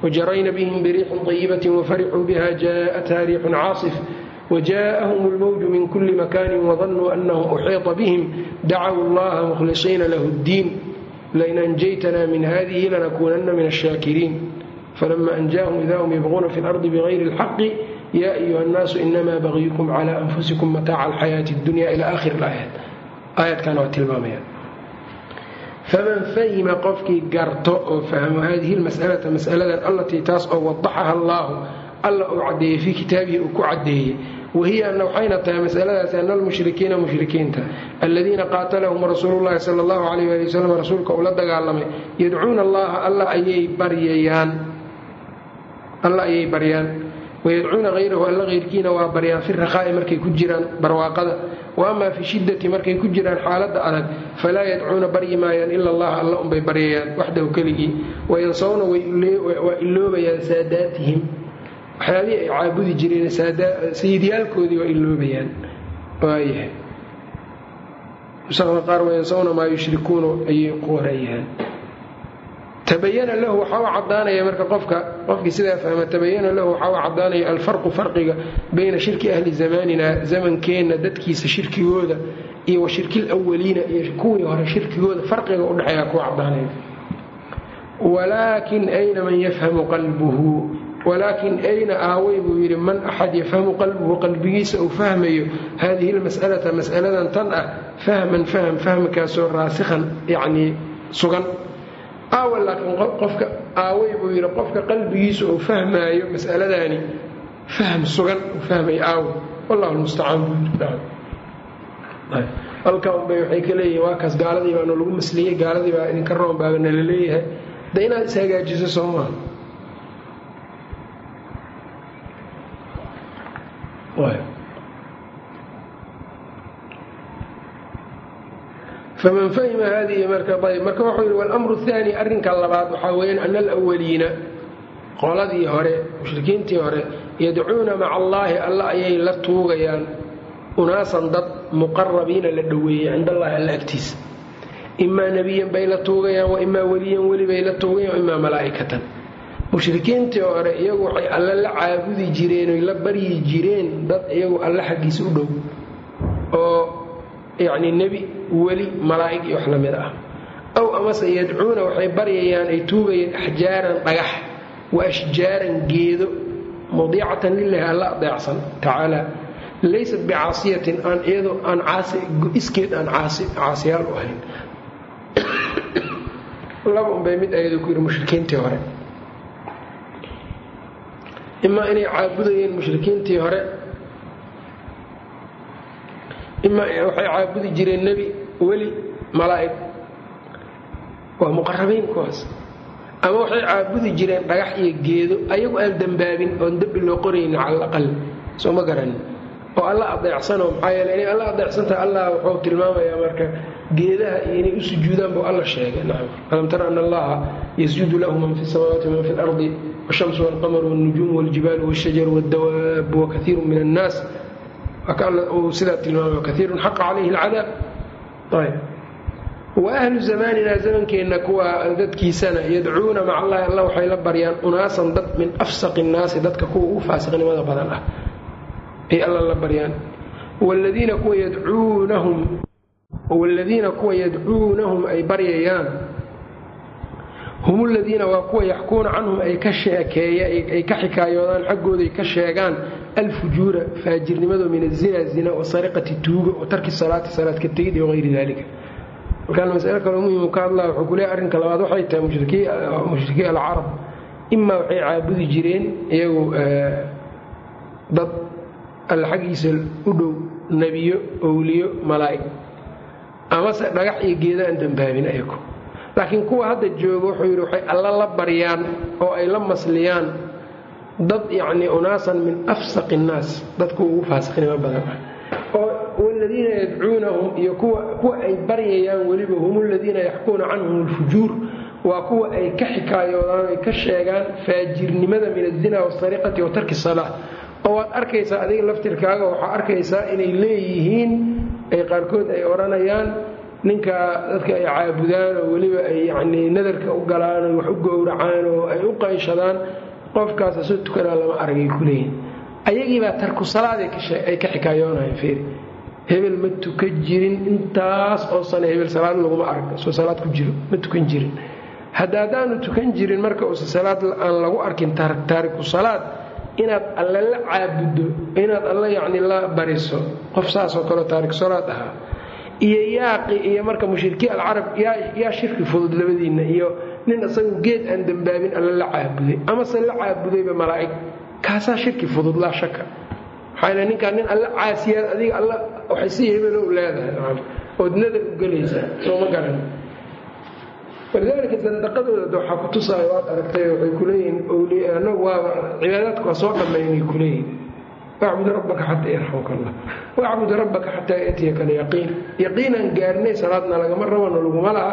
wajarayna bihim biriixin طayibatin wafaricuu biha jaءatha riixun caasif wjaءhm اlmwj min kuli makan wdanuu anhm uxiiطa bihim dacw اllaha mkhlisiina lah اddiin lain anjaytna min hadihi lanakunana min الshaakiriin falama anjahm ida hm yabquuna fi اlardi bغayri اlxaqi yaa ayuha nnaasu inamaa bagyukum calaa anfusikum mataaca alxayaati dunya ila aakhir laayaat aayadkan waa tilmaamaya. Faman fahima qofkii garto oo fahmo haadihi lmas'alata masaladan allatii taas oo wadaxaha allaahu alla uu caddeeyey fii kitaabihi uu ku caddeeyey wahiya ana waxayna tahay masaladaasi ana almushrikiina mushrikiinta aladiina qaatalahum rasuululahi sal allahu alayh ali wasalam rasuulka uu dagaalamay yadcuuna allaha alla ayay baryayaan wayadcuuna hayrahu alla keyrkiina waa baryaan fi rakhaa'i markay ku jiraan barwaaqada wa amaa fi shiddati markay ku jiraan xaaladda adag falaa yadcuuna baryi maayaan ila allaha alla unbay baryayaan waxdahu keligii. Wayansawna waa iloobayaan saadaatihim. Waxyaabihii ay caabudi jireen sayidyaalkoodii waa iloobayaan nusaha qaar wayansawna maa yushrikuuna ayay qorayaan tabayana lahu waxaa u cadaanaya marka qofka qofkii sidaa fahma tabayana lahu waxaa u cadaanaya alfarqu farqiga bayna shirki ahli zamanina zamankeenna dadkiisa shirkigooda iyo wa shirki lwaliina iyo kuwii hore shirkigooda farqiga udhexeeya ku cadaanaya walaakin ayna man yafhamu qalbuhu walaakin ayna aaway buu yidhi man axad yafhamu qalbuhu qalbigiisa uu fahmayo hadihi lmas'alata mas'aladan tan ah fahman fahm fahmkaasoo raasikhan yacnii sugan aawa laakiin qofka aaway buu yidhi qofka qalbigiisa uu fahmaayo mas'aladaani fahm sugan uu fahmayo aawa wallahu lmustacaan buu yidhi halkaa unbay waxay ka leeyihiin waa kaas gaaladii baanu lagu masliyey gaaladii baa idinka roon baaba nala leeyahay. De inaad ishagaajiso soo maha faman fahima haadihi markamarka wuxuu yidhi walmru thaani arrinka labaad waxaa weeyaan ana alwaliina qoladii hore mushrikiintii hore yadcuuna maca allaahi alla ayay la tuugayaan unaasan dad muqarabiina la dhoweeyey cind allahi alla agtiisa imaa nebiyan bay la tuugayaan wa imaa weliyan weli bay la tuugayan wa imaa malaa'ikatan mushrikiintii hore iyagu waxay alle la caabudi jireen oy la baryi jireen dad iyagu alle xaggiisa u dhow yacni nebi weli malaa'ig iyo wax la mid ah. Aw amase yadcuuna waxay baryayaan ay tuugayeen axjaaran dhagax wa ashjaaran geedo mudiicatan lilahi alla adeecsan tacaala. Laysat bicaasiyatin aan iyadoo aan iskeed aan caasiyaal u ahayn. Laba unbay mid ayadu ku yidhi mushrikiintii hore. Imaa inay caabudayeen mushrikiintii hore imaa waxay caabudi jireen nebi weli malaa'ig. Waa muqarabiin kuwaas. Ama waxay caabudi jireen dhagax iyo geedo ayagu aan dembaabin oon dembi loo qoraynin cala aqal soo ma garanin oo alla adeecsanoo maxaa yeele inay alla adeecsantaha allah wuxuu tilmaamayaa marka geedaha iyo inay u sujuudaan buu alla sheegay. Nacam alam tara ana allaha yasjudu lahu man fi samaawaati man fi lardi washamsu walqamaru walnujuumu waljibaalu walshajaru waddawaabu wakaiiru min annaas sidaa tilmaamay wakaiirun xaqa ahlu zamaanina zamankeenna kuwa dadkiisana yadcuuna maca allahi alla waxay la baryaan unaasan dad min afsaqi nnaasi dadka kuwa ugu faasiqnimada badan ah ay alla la baryaan wladiina kuwa yadcuunahum ay baryayaan hum ladiina waa kuwa yaxkuuna canhum ay ka sheekeeya ay ka xikaayoodaan xaggooday ka sheegaan alfujuura faajirnimado min azina zina wasariqati tuuga wa tarki salaati salaad ka tegid iyo hayri dalika markaan masalo kaloo muhimu ka hadlaya wuxuu kuleeya arrinka labaad waxay tahay mushrikii alcarab. Imaa waxay caabudi jireen iyagu dad alla xaggiisa u dhow nebiyo owliyo malaa'ig. Amase dhagax iyo geeda aan dambaabin ayagu laakiin kuwa hadda jooga wuxuu yidhi waxay alla la baryaan oo ay la masliyaan dad yacnii unaasan min afsaqi innaas dadku ugu faasiqnimo badan. Oo waladiina yadcuunahum iyo kuwa ay baryayaan weliba hum aladiina yaxkuuna canhum alfujuur. Waa kuwa ay ka xikaayoodaan ay ka sheegaan faajirnimada min azina wasariqati wa tarki salaa oo waad arkaysaa adiga laftirkaaga waxaa arkaysaa inay leeyihiin ay qaarkood ay odhanayaan ninka dadka ay caabudaan oo weliba ay yacnii nadarka u galaan oo wax u gowracaan oo ay u qayshadaan qofkaas asoo tukanaa lama aragay ku leeyihiin ayagiibaa tarku salaad ay ka xikaayoonayan fiiri. Hebel ma tukan jirin intaas oo sane hebel salaad laguma arag soo salaad ku jiro ma tukan jirin. Hadda haddaanu tukan jirin marka uusa salaad aan lagu arkin taariku salaad inaad alle la caabuddo inaad alle yacni la bariso qof saasoo kaleo taarik salaad ahaa iyo yaaqi iyo marka mushrikiin alcarab yaa shirki fudud labadiinna iyo nin isagu geed aan dembaabin alle la caabuday amase la caabudayba malaa'ig kaasaa shirki fudud laa shaka maxaa yeel ninkaan nin alle caasiyaad adiga alla waxay si hebelow leedahay ood nadar u gelaysaa soo ma garan. Walidaalika sandaqadooda waxaa ku tusaayo waad aragtay waxay kuleeyihiin anagu waaba cibaadaadka waa soo dhammaynay kuleeyihin wacbud rabbaka xataa yarxamka allah wacbud rabbaka xataa yatiyaka alyaqiin yaqiinaan gaarnay salaadna lagama rabano laguma laha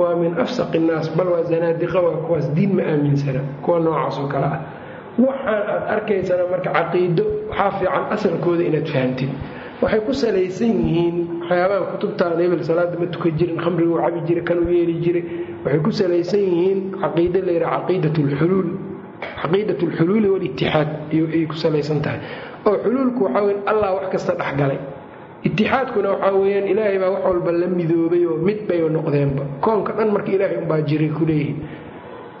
waa min afsaqi innaas bal waa zanaadiqa waa kuwaas diin ma aaminsana kuwa noocaas oo kale ah waxaan aad arkaysana marka caqiido waxaa fiican asalkooda inaad fahamtid waxay ku salaysan yihiin waxyaabaha kutubtaan hebel salaada ma tukan jirin khamriguu cabi jira kanuu yeeli jiray waxay ku salaysan yihiin caqiida layidhaha caqiidat lxuluul caqiidat alxuluuli walitixaad ayay ku salaysan tahay oo xuluulku waxaa weyan allah wax kasta dhexgalay itixaadkuna waxaa weeyaan ilaahay baa wax walba la midoobay oo mid bayba noqdeenba. Koonka dhan marka ilaahay unbaa jiray ku leeyihiin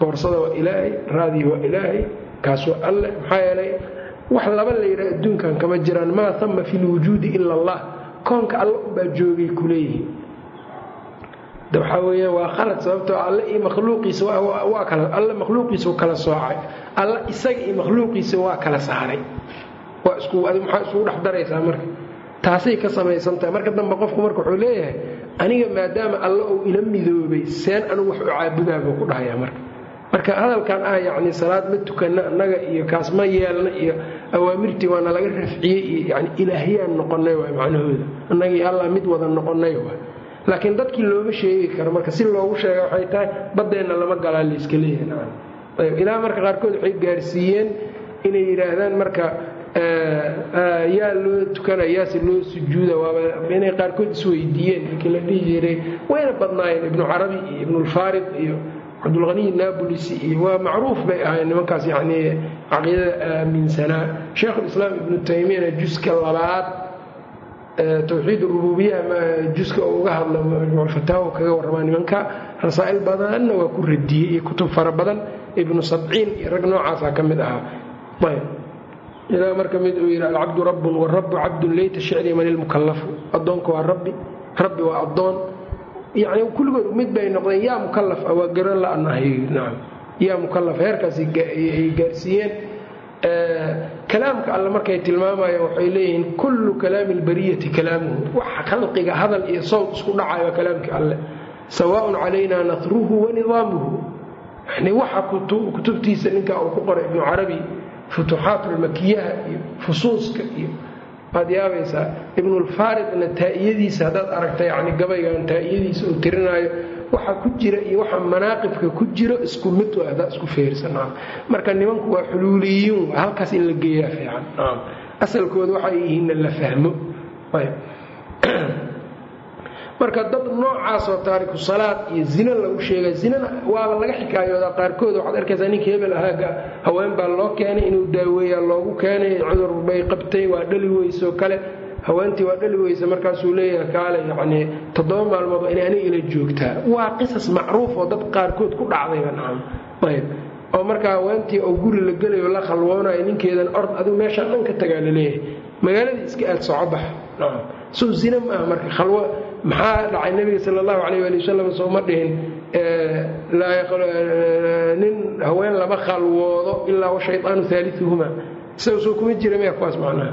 boorsada waa ilaahay raadii waa ilaahay kaas waa alle maxaa yeelay wax laba layidhaha adduunkan kama jiraan maa tama fi lwujuudi ila allah. Koonka alle unbaa joogay ku leeyihiin waxaa weyaan waa khalad sababtoo alle iyo makhluuqiisa waa kala alle makhluuqiisa kala soocay. Alle isaga iyo makhluuqiisa waa kala saaray maxaa isugu dhex daraysaa marka? Taasay ka samaysan tahay marka dambe qofku marka wuxuu leeyahay aniga maadaama alle uu ila midoobay seen anigu wax u caabudaa buu ku dhahayaa marka. Marka hadalkan ah yacni salaad ma tukanna annaga iyo kaas ma yeelna iyo awaamirtii waana laga rafciyey iyo yani ilaahyaan noqonnay waay macnahooda annaga iyo allah mid wada noqonnay waay. Laakiin dadkii looma sheegi karo marka si loogu sheega waxay tahay baddeenna lama galaa layska leeyahay ilaa marka qaarkood waxay gaarsiiyeen inay yidhaahdaan marka yaa loo tukana yaase loo sujuuda waaba inay qaarkood isweydiiyeen markii la dhihi jiray wayna badnaayeen ibnu carabi iyo ibnulfaarid iyo cabdulhaniy naabulisi iyo waa macruuf bay ahayn nimankaas yacnii caqiidada aaminsanaa sheikhulislaam ibnu taymiyana juska labaad towxiid rububiyaha juska oo uga hadla majmuucfataawo kaga warramaa nimanka. Rasaa'il badanna waa ku radiyey iyo kutub fara badan. Ibnu sabciin iyo rag noocaasaa ka mid ahaa ilaa marka mid uu yidhi alcabdu rabbun warabu cabdun leyta shicri man ilmukallafu addoonka waa rabbi rabbi waa addoon. Yani kulligood mid bay noqdeen yaa mukalaf waa garan la-nahay nacam yaa mukalaf heerkaas ay gaarsiiyeen. Kalaamka alle markay tilmaamayaan waxay leeyihiin kullu kalaami albariyati kalaamuhu. Waxa khalqiga hadal iyo sawd isku dhacayo waa alle. Sawaaun calayna nasruhu wa nidaamuhu. Yani waxa kutubtiisa ninkaa uu ku qoray ibnu carabi futuuxaatulmakiyaha iyo fusuuska iyo waad yaabaysaa ibnulfaaridna taa'iyadiisa haddaad aragta yani gabaygan taa'iyadiisa uu tirinaayo waxa ku jira iyo waxa manaaqibka ku jiro isku mid w haddaad isku feersanaa marka nimanku waa xuluuliyiin halkaas in la geeyaa fiican. Asalkooda waxay yihiinna la fahmo marka dad noocaasoo taariku salaad iyo zina lagu sheega zinana waaba laga xikaayoodaa qaarkood. Waxaad arkaysaa ninka hebel ahaaga haween baa loo keenay inuu daaweeyaa loogu keenay cudur bay qabtay waa dhali weysoo kale. Haweentii waa dhali weysa markaasuu leeyahay kaale yacnii toddoba maalmoodba inay aniga ila joogtaa. Waa qisas macruuf oo dad qaarkood ku dhacdayba nacam ayb oo markaa haweentii oo guri la gelayo la khalwoonayo ninkeedan ord adigu meeshaan dhan ka tagaa la leeyahay magaaladii iska aad socobax soo zina ma aha marka khalwo maxaa dhacay nebiga sala allahu calayh waali wasalam sooma dhihin nin haween lama khalwoodo ilaa wa shaydaanu aaliuhuma isaga soo kuma jira maya kuwaas macnaha.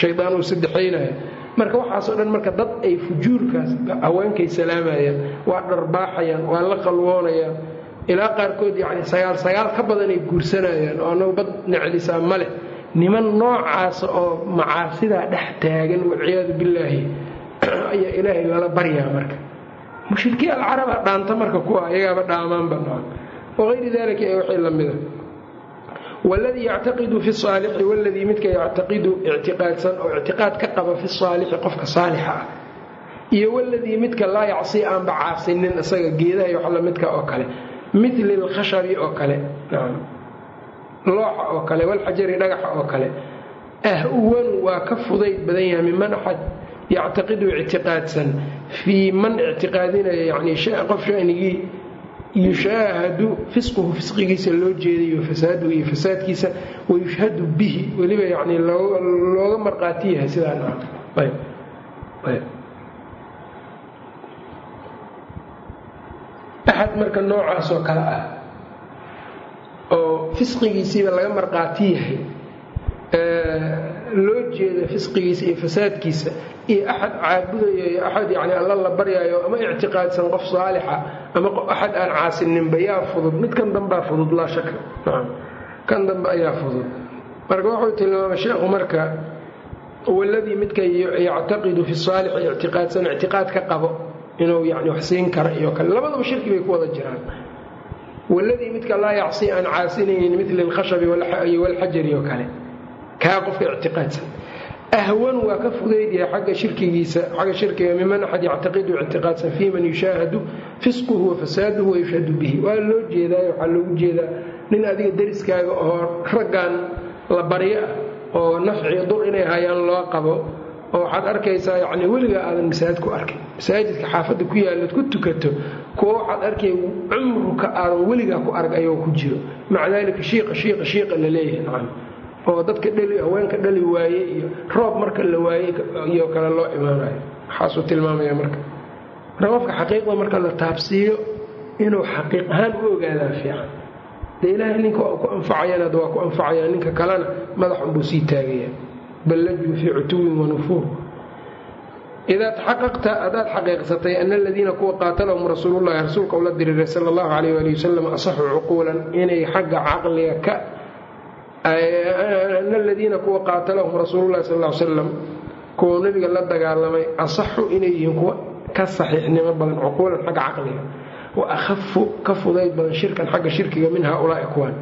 Shaydaan uu saddexaynaya marka waxaasoo dhan marka dad ay fujuurkaas haweenkay salaamayaan waa dharbaaxayaan waa la qalwoonayaan ilaa qaarkood yacni sagaal sagaal ka badanay guursanayaan oo annagu bad neclisaa ma leh. Niman noocaasa oo macaasidaa dhex taagan walciyaadu billaahi ayaa ilaahay lala baryaa marka. Mushrikiin alcaraba dhaanta marka kuwa ayagaaba dhaamaanba noon waqayri dalika ee wixii lamida wladii yactaqidu fi saalixi waladii midka yactaqidu ictiqaadsan oo ictiqaad ka qaba fi saalixi qofka saalixa ah. Iyo waladii midka laa yacsi aanba caasinin isaga geedaha iyo wax lamidka oo kale. Mili lkhashabi oo kale. Looxa oo kale walxajari dhagaxa oo kale. Ahwan waa ka fudayd badan yahay miman axad yactaqidu ictiqaadsan fii man ictiqaadinaya yani qof shanigii yushaahadu fisquhu fisqigiisa loo jeedayo fasaaduhu iyo fasaadkiisa wayushhadu bihi weliba yani looga marqaati yahay sidaa axad marka noocaasoo kale ah oo fisqigiisiiba laga marqaati yahay loo jeeda fisqigiisa iyo fasaadkiisa iyo axad caabudayo iyo axad yani alla la baryaayo ama ictiqaadsan qof saalixa ama axad aan caasininba yaa fudud. Mid kan dambaa fudud laa shaka kan dambe ayaa fudud. Marka wuxuu tilmaamay sheekhu marka waladii midka yactaqidu fi saalixi ictiqaadsan ictiqaad ka qabo inuu yani wax siin kara iyo kale. Labadaba shirki bay ku wada jiraan. Waladii midka laa yacsi aan caasinaynin mili lkhashabi walxajari oo kale kaa qofka ictiqaadsan ahwan waa ka fudayd yahay xagga shirkigiisa xagga shirkiga miman axad yactaqidu ictiqaadsan fii man yushaahadu fisquhu wa wayushhadu bihi. Waa loo jeedaayo waxaa loogu jeedaa nin adiga dariskaaga oo raggan la baryo ah oo nafciyo dur inay hayaan loo qabo oo waxaad arkaysaa yani weligaa aadan masaajid ku arkin. Masaajidka xaafadda ku yaalaad ku tukato kuwa waxaad arkay cumruka aadan weligaa ku arg ayagoo ku jiro. Maca daalika shiiqa shiiqa shiiqa la leeyahay nacam oo dadka haweenka dhali waaye iyo roob marka la waaye iyo kale loo imaanayo. Waxaasuu tilmaamaya marka. Qofka xaqiiqda marka la taabsiiyo inuu xaqiiq ahaan u ogaadaa fiican. De ilaahay ninka ku anfacayana waa ku anfacaya ninka kalena madaxunbuu sii taagaya. Ballajuu fii cutuwin wanufuur idaa taxaqaqta adaad xaqiiqsatay ana aladiina kuwa qaatalahum rasuulullahi rasuulka ula diriiray sala allahu calayh waali wasalam asaxu cuquulan inay xagga caqliga ka ana aladiina kuwa qaatalahum rasuululahi sal l salam kuwa nabiga la dagaalamay asaxu inay yihiin kuwa ka saxiixnimo badan cuquulan xagga caqliga wa akhafu ka fudayd badan shirkan xagga shirkiga min haaulaai kuwan.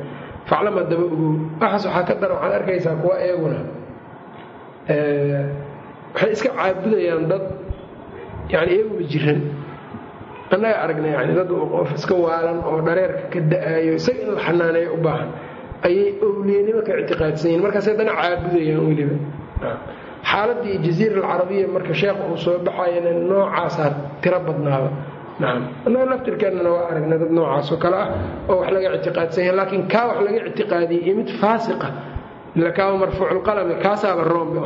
Faclam hadaba ogow. Waxaas waxaa ka daran waxaad arkaysaa kuwa iyaguna waxay iska caabudayaan dad yani iyaguba jiran annaga aragna yani dad iska waalan oo dhareerka ka da'aayo isaga in la xanaaneeyo u baahan ayay owliyanimo ka ictiqaadsan yihiin markaas haddana caabudayaan weliba. Xaaladii jaziira alcarabiya marka sheekha uu soo baxayana noocaasaa tiro badnaaba. Annaga laftirkeennana waa aragna dad noocaas oo kale ah oo wax laga ictiqaadsan yahay laakiin kaa wax laga ictiqaadiyey iyo mid faasiqa. Ila kaaba marfuuculqalami kaasaaba roombe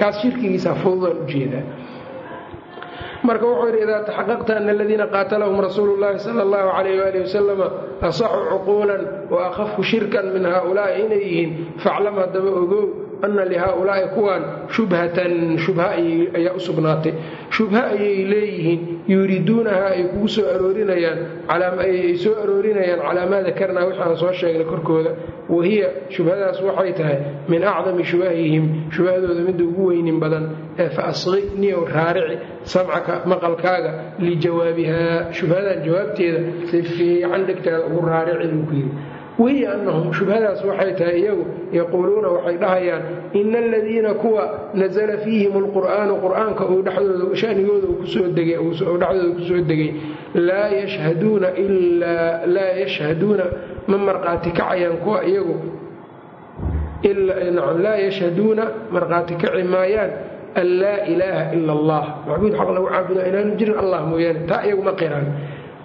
kaas shirkigiisa fududaan u jeedaa marka wuxuu yidhi idaa taxaqaqta ana aladiina qaatalahum rasuulu llahi sala allahu calayh waali wasalama asaxu cuquulan wa akhafu shirkan min haaulaa'i inay yihiin faclam haddaba ogow ana lihaaulaa'i kuwan shubhatan shubha ayaa u sugnaatay shubha ayay leeyihiin yuriiduunaha ay kugu soo aroorinayaan ay soo aroorinayaan calaa maa dakarnaa wixi aan soo sheegnay korkooda wahiya shubhadaas waxay tahay min acdami shubahihim shubahadooda midda ugu weynin badan ee fa asqi niyow raarici samcaka maqalkaaga lijawaabihaa shubhadan jawaabteeda si fiican dhegtaada ugu raarici buu ku yidhi wahiya annahum shubhadaas waxay tahay iyagu yaquuluuna waxay dhahayaan ina aladiina kuwa nasala fiihim alqur'aanu qur'aanka uu dhexdooda shanigooda dhexdooda ku soo degay laa yashhaduuna ma marqaati kacayaan kuwa iyagu laa yashhaduuna marqaati kaci maayaan an laa ilaaha ila allah. Macbuud xaq lagu caabudo inaanu jirin allah mooyaane taa iyagu ma qiraan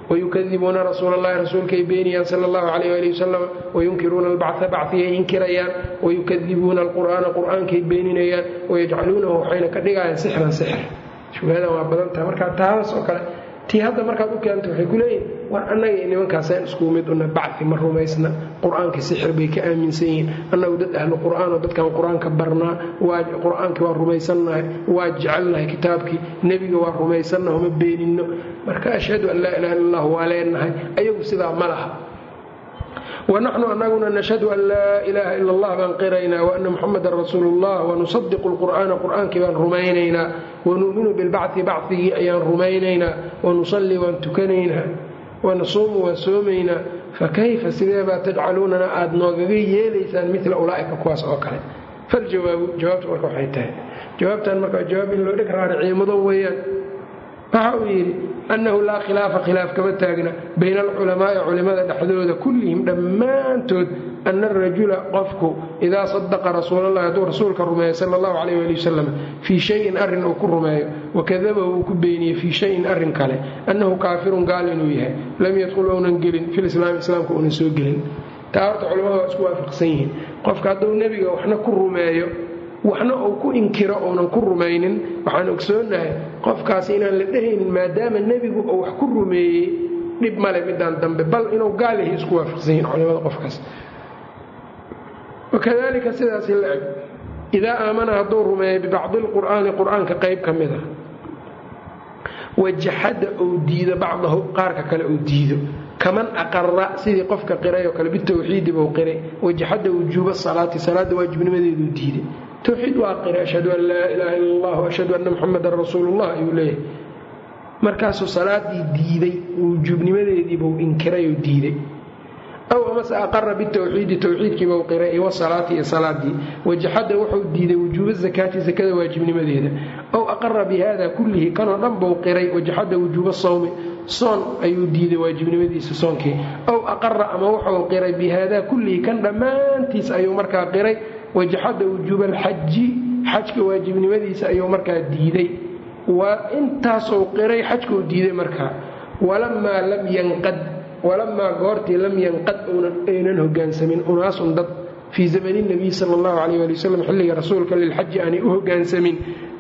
wayukadibuuna rasuul allahi rasuulkay beeniyaan sala allahu calayh ali wasalam wayunkiruuna albacha baciyay inkirayaan wayukadibuuna alqur'aana qur'aankay beeninayaan wayajcaluunahu waxayna ka dhigayaan sixran sixr shubhadan waa badan tahay markaa taas oo kale tii hadda markaad u keento waxay ku leeyihiin war annaga nimankaasaan isku mid una bacfi ma rumaysna. Qur'aanka sixir bay ka aaminsan yihiin. Annagu dad ahlu qur'aanoo dadkan qur'aanka barnaa qur'aankii waa rumaysannahay waa jecelnahay kitaabkii nebiga waa rumaysannaho ma beeninno. Marka ashhadu an laa ilaha illa allah waa leenahay ayagu sidaa ma laha. Wanaxnu anaguna nashhadu an laa ilaaha ila allah baan qiraynaa waana muxamadan rasuulu llah wanusadiqu lqur'aana qur'aankii baan rumaynaynaa. Wanu'minu bilbacdi bacdigii ayaan rumaynaynaa. Wanusallii waan tukanaynaa wanasuumu waan soomaynaa fakayfa sidee baa tajcaluunana aada noogaga yeelaysaan mila ulaa'ika kuwaas oo kale. Faljawaabu jawaabtu marka waxay tahay. Jawaabtan marka jawaab in loo dheg raariciyo mudan weeyaan. Waxa uu yidhi annahu laa khilaafa khilaaf kama taagna bayna alculamaa'i culimmada dhexdooda kullihim dhammaantood ana arajula qofku idaa sadaqa rasuulallahi hadduu rasuulka rumeeyo sala allahu calayh waali wasalam fii shayin arrin uu ku rumeeyo wakadabahu uu ku beeniyey fii shayin arrin kale annahu kaafirun gaal inuu yahay lam yadkhul ounan gelin filislaami islaamka uunan soo gelin taa horta culimmada waa isku waafaqsan yihiin qofka hadduu nebiga waxna ku rumeeyo waxna uu ku inkiro uunan ku rumaynin waxaan ogsoonnahay qofkaasi inaan la dhehaynin maadaama nebigu uu wax ku rumeeyey dhib male midaan dambe bal inuu gaal yahay isku waafaqsan yihiin culimada qofkaas. Wakadalika sidaasi la eg idaa aamana hadduu rumeeyo bibacdi lqur'aani qur'aanka qayb ka mid a wajaxada uu diido bacdahu qaarka kale uu diido. Kaman aqara sidii qofka qiray oo kale bitawxiidi buu qiray. Wajaxada wujuuba salaati salaada waajibnimadeeduu diiday towxiid waa qiray ashhadu an laa ilaaha illa allah ashhadu anna muxamadan rasuulullah ayuu leeyahay markaasuu salaadii diiday wujuubnimadeediibuu inkiray oo diiday aw amase aqara bitawxiidi towxiidkiibau qiray iyo wasalaati iyo salaadii wajaxada wuxuu diiday wujuuba zakaati sakada waajibnimadeeda aw aqara bi hada kullihi kanoo dhan buu qiray wajaxada wujuuba sawmi soon ayuu diiday waajibnimadiisa soonkii aw aqara ama wuxuu qiray bi haadaa kullihi kan dhammaantiis ayuu markaa qiray wajaxada wujuuba alxaji xajka waajibnimadiisa ayuu markaa diiday. Waa intaasuu qiray xajkuu diiday markaa. Walamaa lam yanqad walamaa goortii lam yanqad aynan hogaansamin. Unaasun dad fii zamani nabiy sal allahu calayh ali wasalam xilliga rasuulka lilxaji aanay u hogaansamin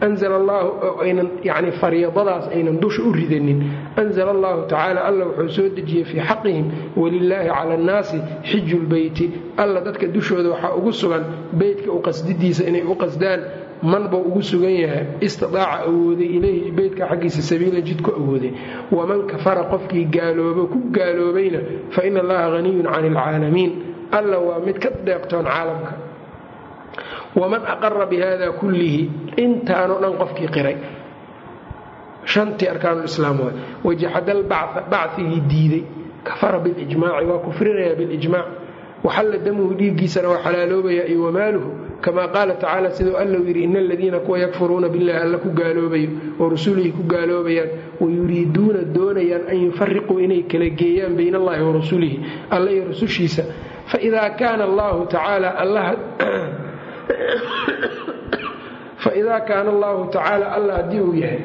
anzala allaahu oo fariidadaas aynan dusha u ridanin anzala allahu tacaala alla wuxuu soo dejiyey fii xaqihim walilaahi cala annaasi xiju lbeyti alla dadka dushooda waxaa ugu sugan beytka u qasdidiisa inay u qasdaan man buu ugu sugan yahay istidaaca awooday ilayhi beytka xaggiisa sabiilan jid ku awooday waman kafara qofkii gaaloobo ku gaaloobayna fa ina allaha haniyun cani alcaalamiin alla waa mid ka deeqtoon caalamka waman aqara bi hada kullihi intaanoo dhan qofkii qiray. Shantii arkaanulislaam waay wajaxada albacfa bacigii diiday. Kafara bilijmaaci waa kufrinaya bilijmaac. Waxalla damuhu dhiiggiisana waa xalaaloobaya iyo wamaaluhu kamaa qaala tacaala siduu allau yidhi ina aladiina kuwa yakfuruuna billahi alla ku gaaloobayo oo rasulihi ku gaaloobayaan wayuriiduuna doonayaan an yufariquu inay kala geeyaan bayna allahi wa alla iyo rusushiisa. Faidaa kaana allahu tacaala faidaa kaana allahu tacaala alla haddii uu yahay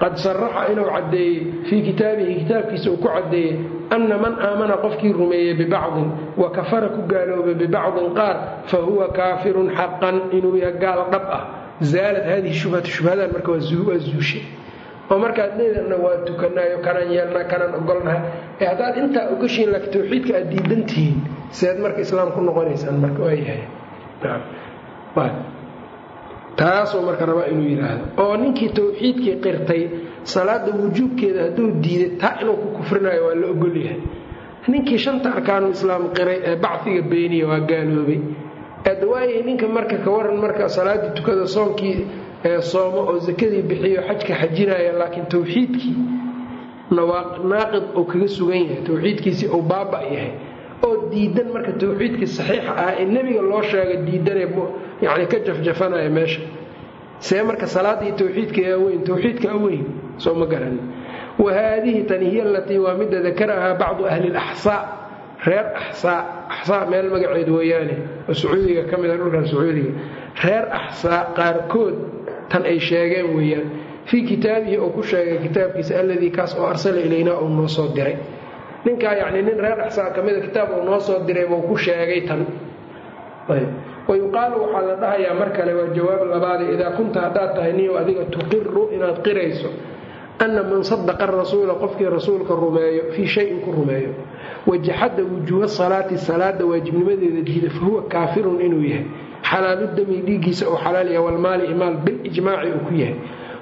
qad saraxa inuu caddeeyey fii kitaabihi kitaabkiisa uu ku caddeeyey anna man aamana qofkii rumeeyey bibacdin wa kafara ku gaaloobay bibacdin qaar fa huwa kaafirun xaqan inuu yahay gaal dhab ah. Zaalad haadihi shubhatu shubhadan marka waa zuushe. Oo markaad leedana waa tukanayo kanaan yeelna kanaan ogolnahay. Ee haddaad intaa ogashiin laakiin tawxiidka aad diidantihiin sidaad marka islaam ku noqonaysaan marka waayahay taasoo marka rabaa inuu yidhaahdo oo ninkii tawxiidkii qirtay salaada wujuubkeeda hadduu diiday taa inuu ku kufrinayo waa la ogolyahay ninkii shanta arkaanu islaam qiray ee bacfiga beeniya waa gaaloobay. Adwaayay ninka marka ka waran marka salaadii tukada soonkii soomo oo sakadii bixiyo xajka xajinaya laakiin tawxiidkii naaqid uu kaga sugan yahay tawxiidkiisii uu baaba yahay oo diidan marka tawxiidkii saxiixa ah ee nebiga loo sheegay diidanee yani ka jafjafanaya meesha. See marka salaadii tawxiidka aweyn tawxiidka aweyn soo ma garan. Wa haadihi tani hiya alatii waa midda dakarahaa bacdu ahli laxsaa reer axsaa axsaa meel magaceed weeyaane oo sacuudiga ka mida dhulkan sacuudiga. Reer axsaa qaarkood tan ay sheegeen weeyaan. Fii kitaabihi uu ku sheegay kitaabkiisa alladii kaas oo arsala ilaynaa uu noo soo diray ninkaa yacni nin reer axsaa ka mida kitaab uu noo soo diray buu ku sheegay tan. Wayuqaalu waxaa la dhahayaa mar kale waa jawaab labaade idaa kunta haddaad tahay niyow adiga tuqiru inaad qirayso anna man sadaqa rasuula qofkii rasuulka rumeeyo fii shayin ku rumeeyo. Wajaxada wujuuha salaati salaada waajibnimadeeda diida fa huwa kaafirun inuu yahay. Xalaalu dami dhiiggiisa oo xalaal yahay walmaali imaal bilijmaaci uu ku yahay.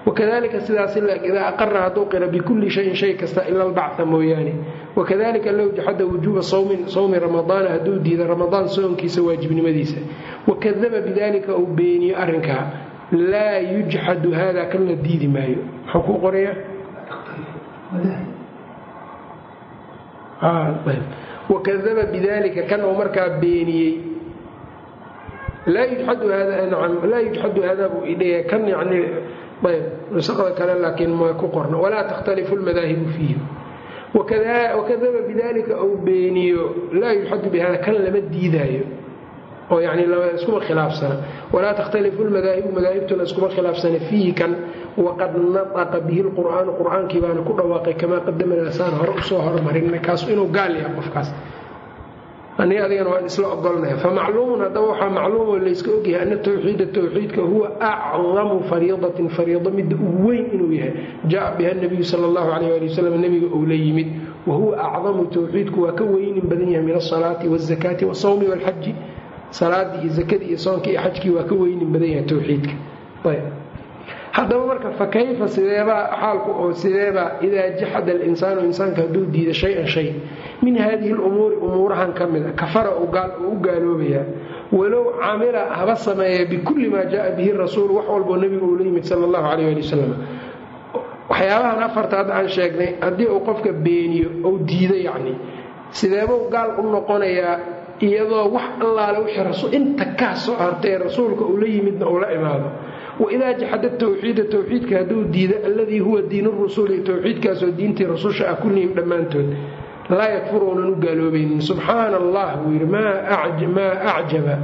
Wakadalika sidaas idaa aqara hadduu qira bikulli shayin shay kasta ila albacta mooyaane wakadalika low jaxada wujuuba sawmi ramadaana hadduu diida ramadaan soonkiisa waajibnimadiisa wakadaba bidalika uu beeniyo arrinkaa laa yujxadu hada kan la diidi maayo muxuu ku qoraya wakadaba bidalika kan uu markaa beeniyey laa yujxadu hada buu idhaya kan yani ayb nusaqda kale laakiin ma ku qorna walaa takhtalifu lmadaahibu fiihi wakadaba bidalika uu beeniyo laa yujxadu bihada kan lama diidaayo oo yani iskuma khilaafsana walaa takhtalifu lmadaahibu madaahibtuna iskuma khilaafsana fiihi kan waqad nataqa bihi lqur'aanu qur'aankii baana ku dhawaaqay kamaa qadamanaa saan hore u soo hormarinay kaasu inuu gaal yahay qofkaas aniga adigana waan isla ogolnaya famacluumun haddaba waxaa macluumoo layska ogyahay ana tawxiida tawxiidka huwa acdamu fariidatin fariido midda ugu weyn inuu yahay. Jaa biha nabiyu sala allahu calayh ali wasalam nebiga uu la yimid. Wa huwa acdamu tawxiidku waa ka weynin badan yahay min alsalaati wazakaati wasawmi walxaji salaadii iyo zakadii iyo soonka iyo xajkii waa ka weynin badan yahay tawxiidka haddaba marka fa kayfa sideebaa xaalku oo sideebaa idaa jaxada alinsaanu insaanka hadduu diida shay-an shay min haadihi lumuuri umuurahan ka mid a kafara uu u gaaloobayaa walow camila haba sameeya bikulli maa jaaa bihi rasuul wax walboo nebigu uu la yimid sala allahu calayh ali wasalam waxyaabahan afarta hadda aan sheegnay haddii uu qofka beeniyo ou diido yacni sideebuu gaal u noqonayaa iyadoo wax allaale wixii inta kaa soo rasuulka uu la yimidna uu la imaado waidaa jaxada tawxiida tawxiidka hadduu diida alladii huwa diin rusuli towxiidkaasoo diintii rasusha ah kullihim dhammaantood laa yakfur uunan u gaaloobaynin. Subxaana allah buu yidhi maa acjaba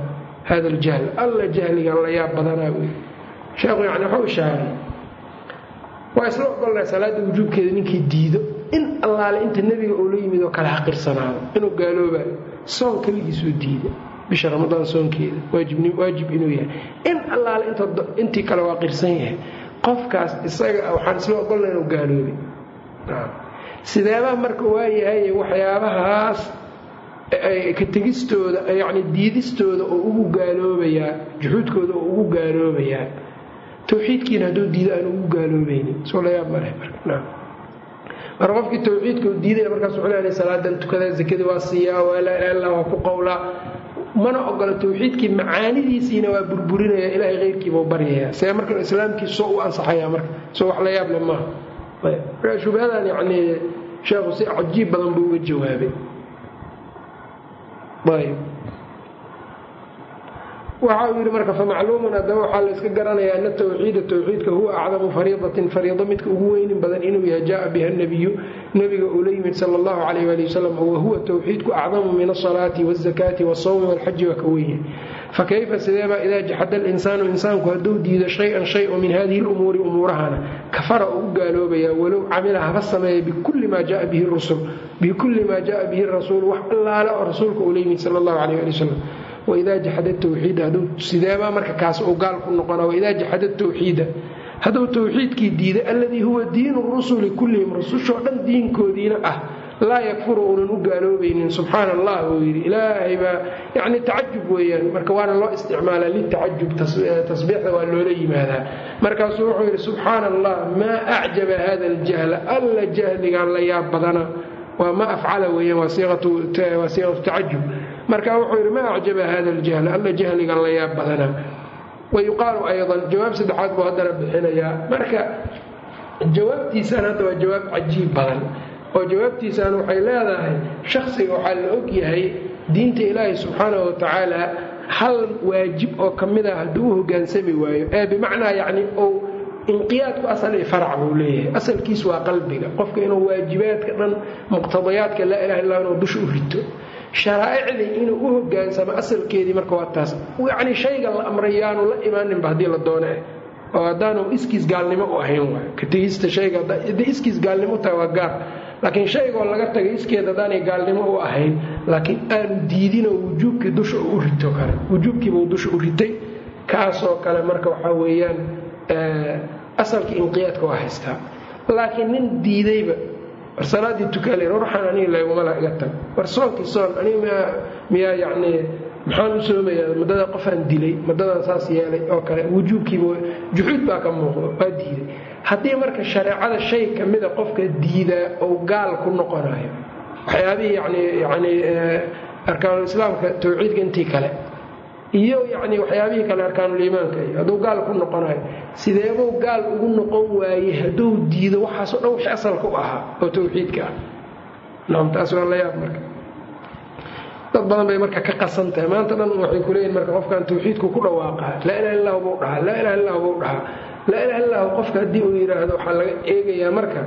hada aljahl alla jahligan la yaab badanaa buu sheekhu yani waxau ishaaray waa isla ogolnaa salaada wujuubkeeda ninkii diido in allaale inta nebiga uu la yimid oo kale haqirsanaado inuu gaaloobayo soon keligiisuu diida bisha ramadaan soonkeeda waajib inuu yahay. In allaale intii kale waa qirsan yahay qofkaas isaga waxaan isla ogolna inuu gaaloobay sideebaa marka waayahay waxyaabahaas ka tegistooda yani diidistooda oo ugu gaaloobayaa juxuudkooda oo ugu gaaloobayaa towxiidkiina hadduu diido aan ugu gaaloobaynin. Soo layaab maleh marka. Mar qofkii towxiidka u diidaya markaas wuxuu leeyahay salaadan tukada zakada waa siiyaa waa laa ilaha illah waa ku qowlaa mana ogola towxiidkii macaanidiisiina waa burburinaya ilaahay keyrkiibau baryaya see marka islaamkii soo u ansaxaya marka soo wax la yaab le maaha. Marka shubhadan yacnii sheekhu si cajiib badan buu uga jawaabay. Waxa uu yidhi marka famacluumun haddaba waxaa la iska garanayaa ana tawxiida tawxiidka huwa acdamu fariidatin fariido midka ugu weynin badan inuu yahay jaaa biha nabiyu nabiga uu la yimid sala allahu calayh ali wasalam wahuwa tawxiidku acdamu min asalaati wazakaati wasawmi walxaji waa ka wenyahay fakayfa sideebaa idaa jaxada alinsaanu insaanku hadduu diido shay-an shay oo min hadihi lumuuri umuurahana kafara uu u gaaloobayaa walow camila haba sameeya bikulli maa jaa bihi rusul bikulli maa jaaa bihi rasuul wax allaale oo rasuulka uu yimid sala allahu calayh ali wasalam waidaa jaxada tawxiida haduu sideebaa marka kaas uu gaal ku noqona waidaa jaxada tawxiida hadduu tawxiidkii diiday alladii huwa diinu rusuli kullihim rusushoo dhan diinkoodiina ah laa yakfuru uunan u gaaloobaynin subxaana allah buu yidhi. Ilaahay baa yacni tacajub weeyaan. Marka waana loo isticmaalaa litacajub tasbiixda waa loola yimaadaa. Markaasuu wuxuu yidhi subxaana allah maa acjaba hada aljahla alla jahligan la yaab badana waa ma afcala weeyaan waa siiqatu tacajub. Marka wuxuu yidhi ma acjaba hada aljahla alla jahligan la yaab badanaa wayuqaalu aydan jawaab saddexaad buu haddana bixinayaa marka jawaabtiisaan hadda waa jawaab cajiib badan oo jawaabtiisaan waxay leedahay shaksiga waxaa la og yahay diinta ilaahi subxaanahu watacaala hal waajib oo ka mid a hadduu u hogaansami waayo ee bimacnaa yacni ou inqiyaadku asal i farac buu leeyahay asalkiis waa qalbiga qofka inuu waajibaadka dhan muqtadayaadka laa ilaha illa inuu dusha u rito sharaa'icdii inuu u hogaansamo asalkeedii marka waa taas. Yacni shayga la amray yaanu la imaaninba haddii la doone oo haddaanu iskiis gaalnimo u ahayn waay ka shayga hadday iskiis u tahay waa gaar. Laakiin shaygoo laga tagay iskeed haddaanay gaalnimo u ahayn laakiin aanu diidinoo wujuubkii dusha u rito kale wujuubkiibuu dusha u ritay. Kaasoo kale marka waxaa weeyaan asalkii inqiyaadka waa haystaa. Laakiin nin diidayba war salaaddii tukaale ruuxan aniga laygumala iga tag. War soonkii soon aniga miyaa yacni maxaan u soomayaa madada qofaan dilay madadaan saas yeelay oo kale wujuubkiiba juxuud baa ka muuqdo waa diiday. Haddii marka shareecada shay ka mida qofka diidaa ou gaal ku noqonayo waxyaabihii yani yani arkaanulislaamka tawxiidka intii kale iyo yani waxyaabihii kale arkaanuliimaanka iyo hadduu gaal ku noqonayo. Sideebuu gaal ugu noqon waayey hadduu diido waxaasoo dhan wixii asalka u ahaa oo tawxiidka ah? Naam taas waa la yaab marka. Dad badan bay marka ka qasan maanta dhan waxay kuleeyihin marka qofkan tawxiidku ku dhawaaqaa. Laa ilaha illahu buu dhahaa laa ilaha illahu buu dhahaa. Laa ilaha illahu qofka haddii uu yidhaahdo waxaa laga eegayaa marka.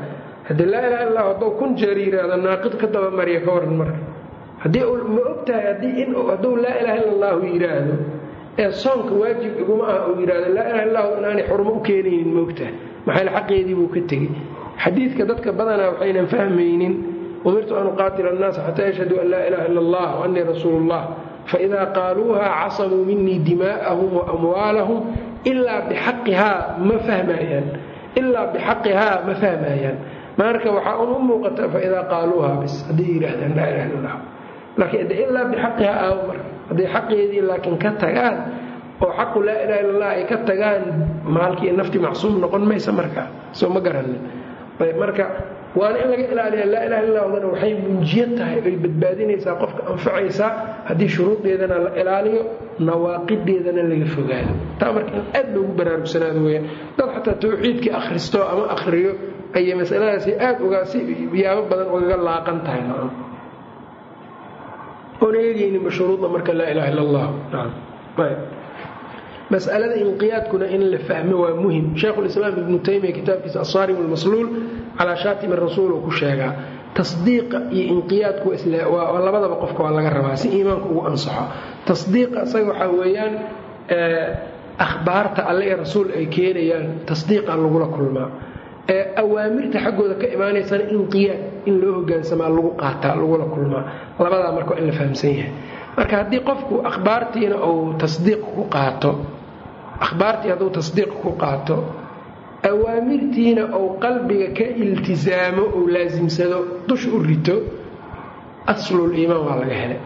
Haddii laa ilaha illahu hadduu kun jeer yidhaahdo naaqid ka dabamariya ka waran marka ma og tahay haddii in hadduu laa ilaha illa allahu yidhaahdo ee soonka waajib iguma ah uu yidhaahdo laa ilaha illahu inaanay xurmo u keenaynin ma og tahay maxayl xaqeedii buu ka tegey? Xadiidka dadka badanaa waxaynan fahmaynin. Umirtu an uqaatila annaasa xataa yashhaduu an laa ilaha illa allah waanii rasuulu llah faidaa qaaluuha casabuu minii dimaa'ahum wa amwaalahum ilaa bixaqihaa ma fahmayaan. Ilaa bixaqihaa ma fahmayaan. Marka waxaa un u muuqata faidaa qaaluuha bis hadday yidhaahdaan laa ilaha illa allah laakiin ilaa bixaqihaa aawo marka hadday xaqeedii laakiin ka tagaan oo xaqu laa ilaha illa allah ay ka tagaan maalkii nafti macsuum noqon maysa markaa soo ma garanin. Ayb marka waana in laga ilaaliya laa ilaha illa hdana waxay munjiyo tahay ay badbaadinaysaa qofka anfacaysaa haddii shuruudeedana la ilaaliyo nawaaqideedana laga fogaado. Taa marka in aad loogu baraarugsanaado weyaan dad xataa tawxiidkii akhristo ama akhriyo ayay masaladaasi aad uga si yaabo badan ugaga laaqan tahay oona eegayninba shuruudda marka laa ilaha illa allah. Masalada inqiyaadkuna in la fahmo waa muhiim. Sheikhulislaam ibnu taymiya kitaabkiisa asaarim lmasluul calaa shaatimi rasuul uu ku sheegaa tasdiiqa iyo inqiyaadku labadaba qofka waa laga rabaa si iimaanku ugu ansaxo. Tasdiiqa isaga waxaa weeyaan akhbaarta alle ee rasuul ay keenayaan tasdiiqa lagula kulmaa ee awaamirta xaggooda ka imaanaysana inqiyaad in loo hogaansamaa lagu qaataa lagula kulmaa. Labadaa marka in la fahamsan yahay. Marka haddii qofku akhbaartiina uu tasdiiq ku qaato akhbaartii hadduu tasdiiq ku qaato awaamirtiina uu qalbiga ka iltisaamo uu laasimsado dush u rito aslul iimaan waa laga helay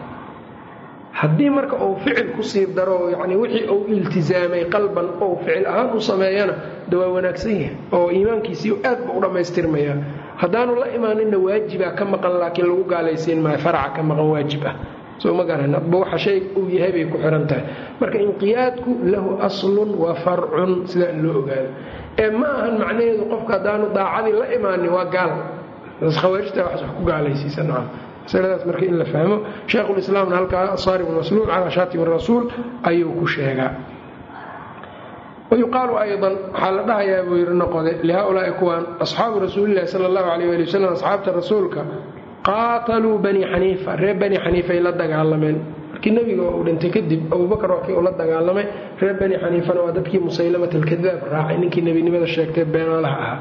haddii marka uu ficil ku sii daro yani wixii uu iltisaamay qalban ou ficil ahaan u sameeyana de waa wanaagsan yahay? Oo iimaankiisii aad ba u dhammaystirmaya. Haddaanu la imaaninna waajibaa ka maqan laakiin lagu gaalaysiin maayo faraca ka maqan waajib ah. Soo ma garan adba waxa shay uu yahay bay ku xihan tahay. Marka inqiyaadku lahu aslun wa farcun sidaa in loo ogaado. Ee ma ahan macnaheedu qofka haddaanu daacadii la imaanin waa gaal. Khawaarijta wax ku gaalaysiisa nacam masaladaas marka in la fahmo shaykhulislaamna halkaa asaarib masluul calaa shaatim rasuul ayuu ku sheegaa. Wayuqaalu aydan waxaa la dhahayaa buu yidhi noqode lihaa-ulaa'i kuwaan asxaabu rasuulillahi sala allahu calayh ali wasalam asxaabta rasuulka qaataluu banii xaniifa reer bani xaniifay la dagaalameen. Markii nebiga uu dhintay kadib abubakar waa kii uu la dagaalamay reer bani xaniifana waa dadkii musaylamat alkadaab raacay ninkii nebinimada sheegtay beenaalaha ahaa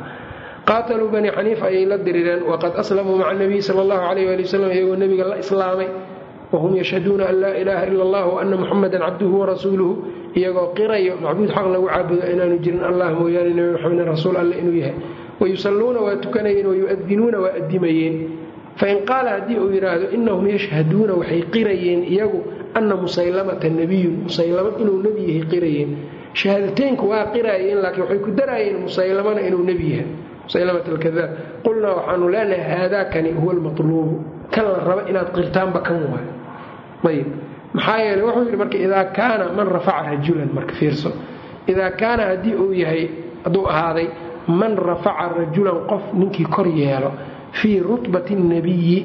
qaataluu banii xaniifa ayay la dirireen waqad aslamuu maca nabiyi sala allahu calayh ali wasalam iyagoo nebiga la islaamay. Wahum yashhaduuna an laa ilaaha ila allah ana muxamadan cabduhu warasuuluhu iyagoo qirayo macbuud xaq lagu caabudo inaanu jirin allah mooyaane nebi maxamedin rasuul alle inuu yahay. Wayusalluuna waa tukanayeen wayu'adinuuna waa adimayeen fain qaala haddii uu yidhaahdo inahum yashhaduuna waxay qirayeen iyagu ana musaylamata nebiyun musaylamo inuu nebi yahay qirayeen. Shahaadateynku waa qiraayeen laakiin waxay ku daraayeen musaylamana inuu nebi yahay musaylamat alkadaab qulnaa waxaanu leenahay haadaakani huwa almatluubu kan la raba inaad qirtaanba kan waay ayb maxaa yeele wuxuu yidhi marka idaa kaana man rafaca rajulan marka fiirso. Idaa kaana haddii uu yahay hadduu ahaaday man rafaca rajulan qof ninkii kor yeelo fii rutbati nebiyi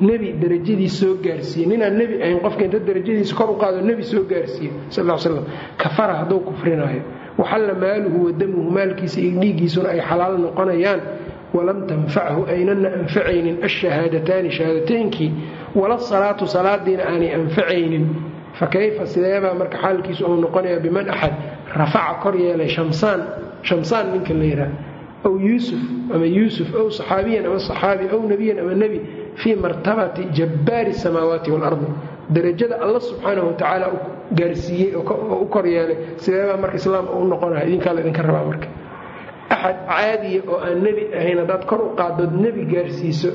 nebi darajadiis soo gaarsiiye ninaan nebi ahayn qofka inta darajadiisa kor u qaado nebi soo gaarsiiye sal l slam kafara hadduu kufrinaayo waxalla maaluhu wa damuhu maalkiisa iyo dhiiggiisuna ay xalaal noqonayaan walam tanfachu aynana anfacaynin ashahaadataani shahaadateynkii wala salaatu salaadiina aanay anfacaynin fa kayfa sideebaa marka xaalkiisu uu noqonayaa biman axad rafaca kor yeelay shamsaan shamsaan ninka la yidhaah aw yuusuf ama yuusuf ow saxaabiyan ama saxaabi ow nebiyan ama nebi fii martabati jabbaari samaawaati waalardi darajada alla subxaanahu watacaala gaarsiiyey oo u kor yeelay. Sideebaa marka islaam u noqonaya idinkaa la idinka rabaa marka. Axad caadiya oo aan nebi ahayn haddaad kor u qaadood nebi gaarsiiso.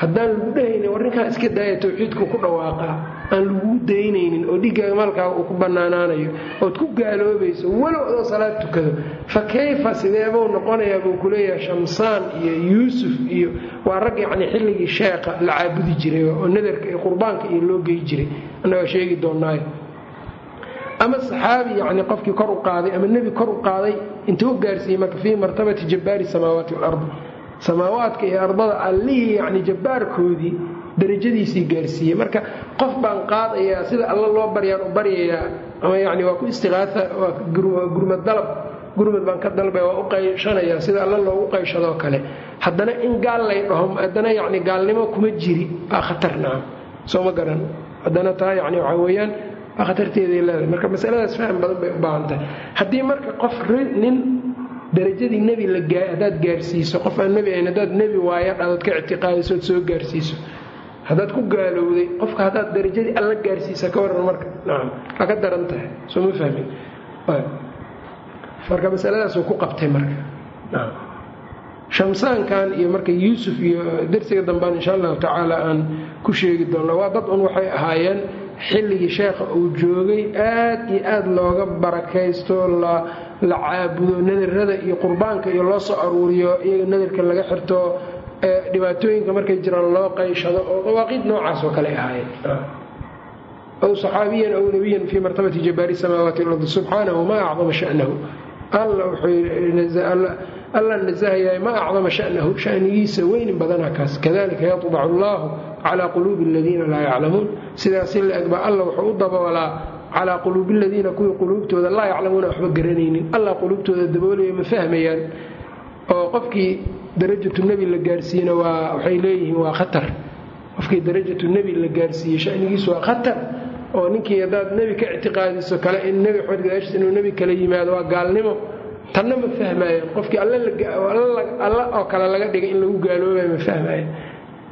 Haddaan lagu dhehaynin war ninkaan iska daaya tawxiidku ku dhawaaqaa aan laguu daynaynin oo dhiggaaga maalkaaga uu ku bannaanaanayo ood ku gaaloobayso walow adoo salaad tukado fa kayfa sideebuu noqonayaa buu kuleeyahay shamsaan iyo yuusuf iyo waa rag yacnii xilligii sheeqa la caabudi jiray oo nadarka iyo qurbaanka iyo loo gey jiray. Annagaa sheegi doonaayo ama saxaabi yacni qofkii kor u qaaday ama nebi kor u qaaday intuu gaarsiiyey marka fii martabati jabbaari samaawaati waalardi samaawaadka iyo ardada allihii yacni jabbaarkoodii darajadiisii gaarsiiyey. Marka qof baan qaadayaa sida alla loo baryaan u baryayaa ama yacni waa ku istiqaasa gurmad dalab gurmad baan ka dalbaya waa u qayshanayaa sida alla loogu qayshadoo kale. Haddana in gaal lay dhaho haddana yacni gaalnimo kuma jiri waa khatar nacam soo ma garan? Haddana taa yacni waxaa weeyaan waa khatarteeday leedahay. Marka masaladaas faham badan bay u baahan tahay. Haddii marka qof nin darajadii nebi haddaad gaarsiiso qof aan nebi ahayn haddaad nebi waaya dhadaad ka ictiqaadisood soo gaarsiiso. Haddaad ku gaalowday qofka haddaad darajadii alla gaarsiisa ka waran marka nacam waa ka daran tahay soo ma fahmin marka masaladaasuu ku qabtay marka shamsaankan iyo marka yuusuf iyo darsiga dambaan insha allahu tacaala aan ku sheegi doonno waa dad un waxay ahaayeen xilligii sheekha uu joogay aad iyo aad looga barakaysto la caabudo nadarada iyo qurbaanka iyo loo soo aruuriyo iyaga nadarka laga xirto dhibaatooyinka markay jiraan loo qayshado oo dawaaqiid noocaas oo kale ahaayeen. Aw saxaabiyan aw nebiyan fii martabati jabbaari samaawaati ardi subxaanahu maa acdama shanahu. Alla wuxuualla nasahayahay maa acdama shanahu. Shanigiisa weynin badana kaas. Kadalika yatbacu allaahu calaa quluubi aladiina laa yaclamuun. Sidaasi la-eg baa alla wuxuu u daboolaa calaa quluubi aladiina kuwii quluubtooda laa yaclamuuna waxba garanaynin. Alla quluubtooda daboolaya ma fahmayaan. Oo qofkii darajatu nebi la gaarsiiyena waa waxay leeyihiin waa khatar. Qofkii darajatu nebi la gaarsiiyey shanigiisu waa khatar. Oo ninkii haddaad nebi ka ictiqaadiso kale in nebi gadaashiis inuu nebi kala yimaado waa gaalnimo. Tanna ma fahmaayaan qofkii alla oo kale laga dhigay in lagu gaaloobayo ma fahmaayaan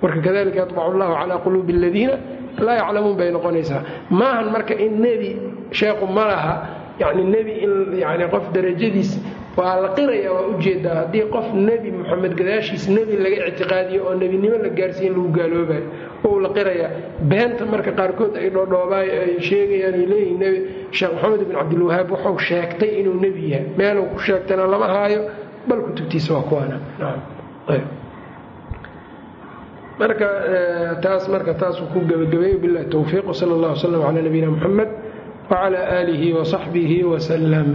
marka kadalika yatbacu allahu calaa quluubi aladiina laa yaclamuun bay noqonaysaa. Maahan marka in nebi sheekhu ma laha yani nebi in yani qof darajadiis waa la qiraya waa u jeedaa haddii qof nebi moxamed gadaashiis nebi laga ictiqaadiyo oo nebinimo la gaarsiiya in lagu gaaloobayo ou la qirayaa beenta marka qaarkood ay dhoodhoobaayo ay sheegayaan ay leeyihiin sheekh maxamed bin cabdilwahaab wuxuu sheegtay inuu nebi yahay. Meeluu ku sheegtana lama haayo bal kutubtiisa waa kuwaana marka taas marka taasuu ku gebagabeey bilahi towfiiq wsal allah wslam calaa nabiyina muxamed wcla aalihi wsaxbihi wslm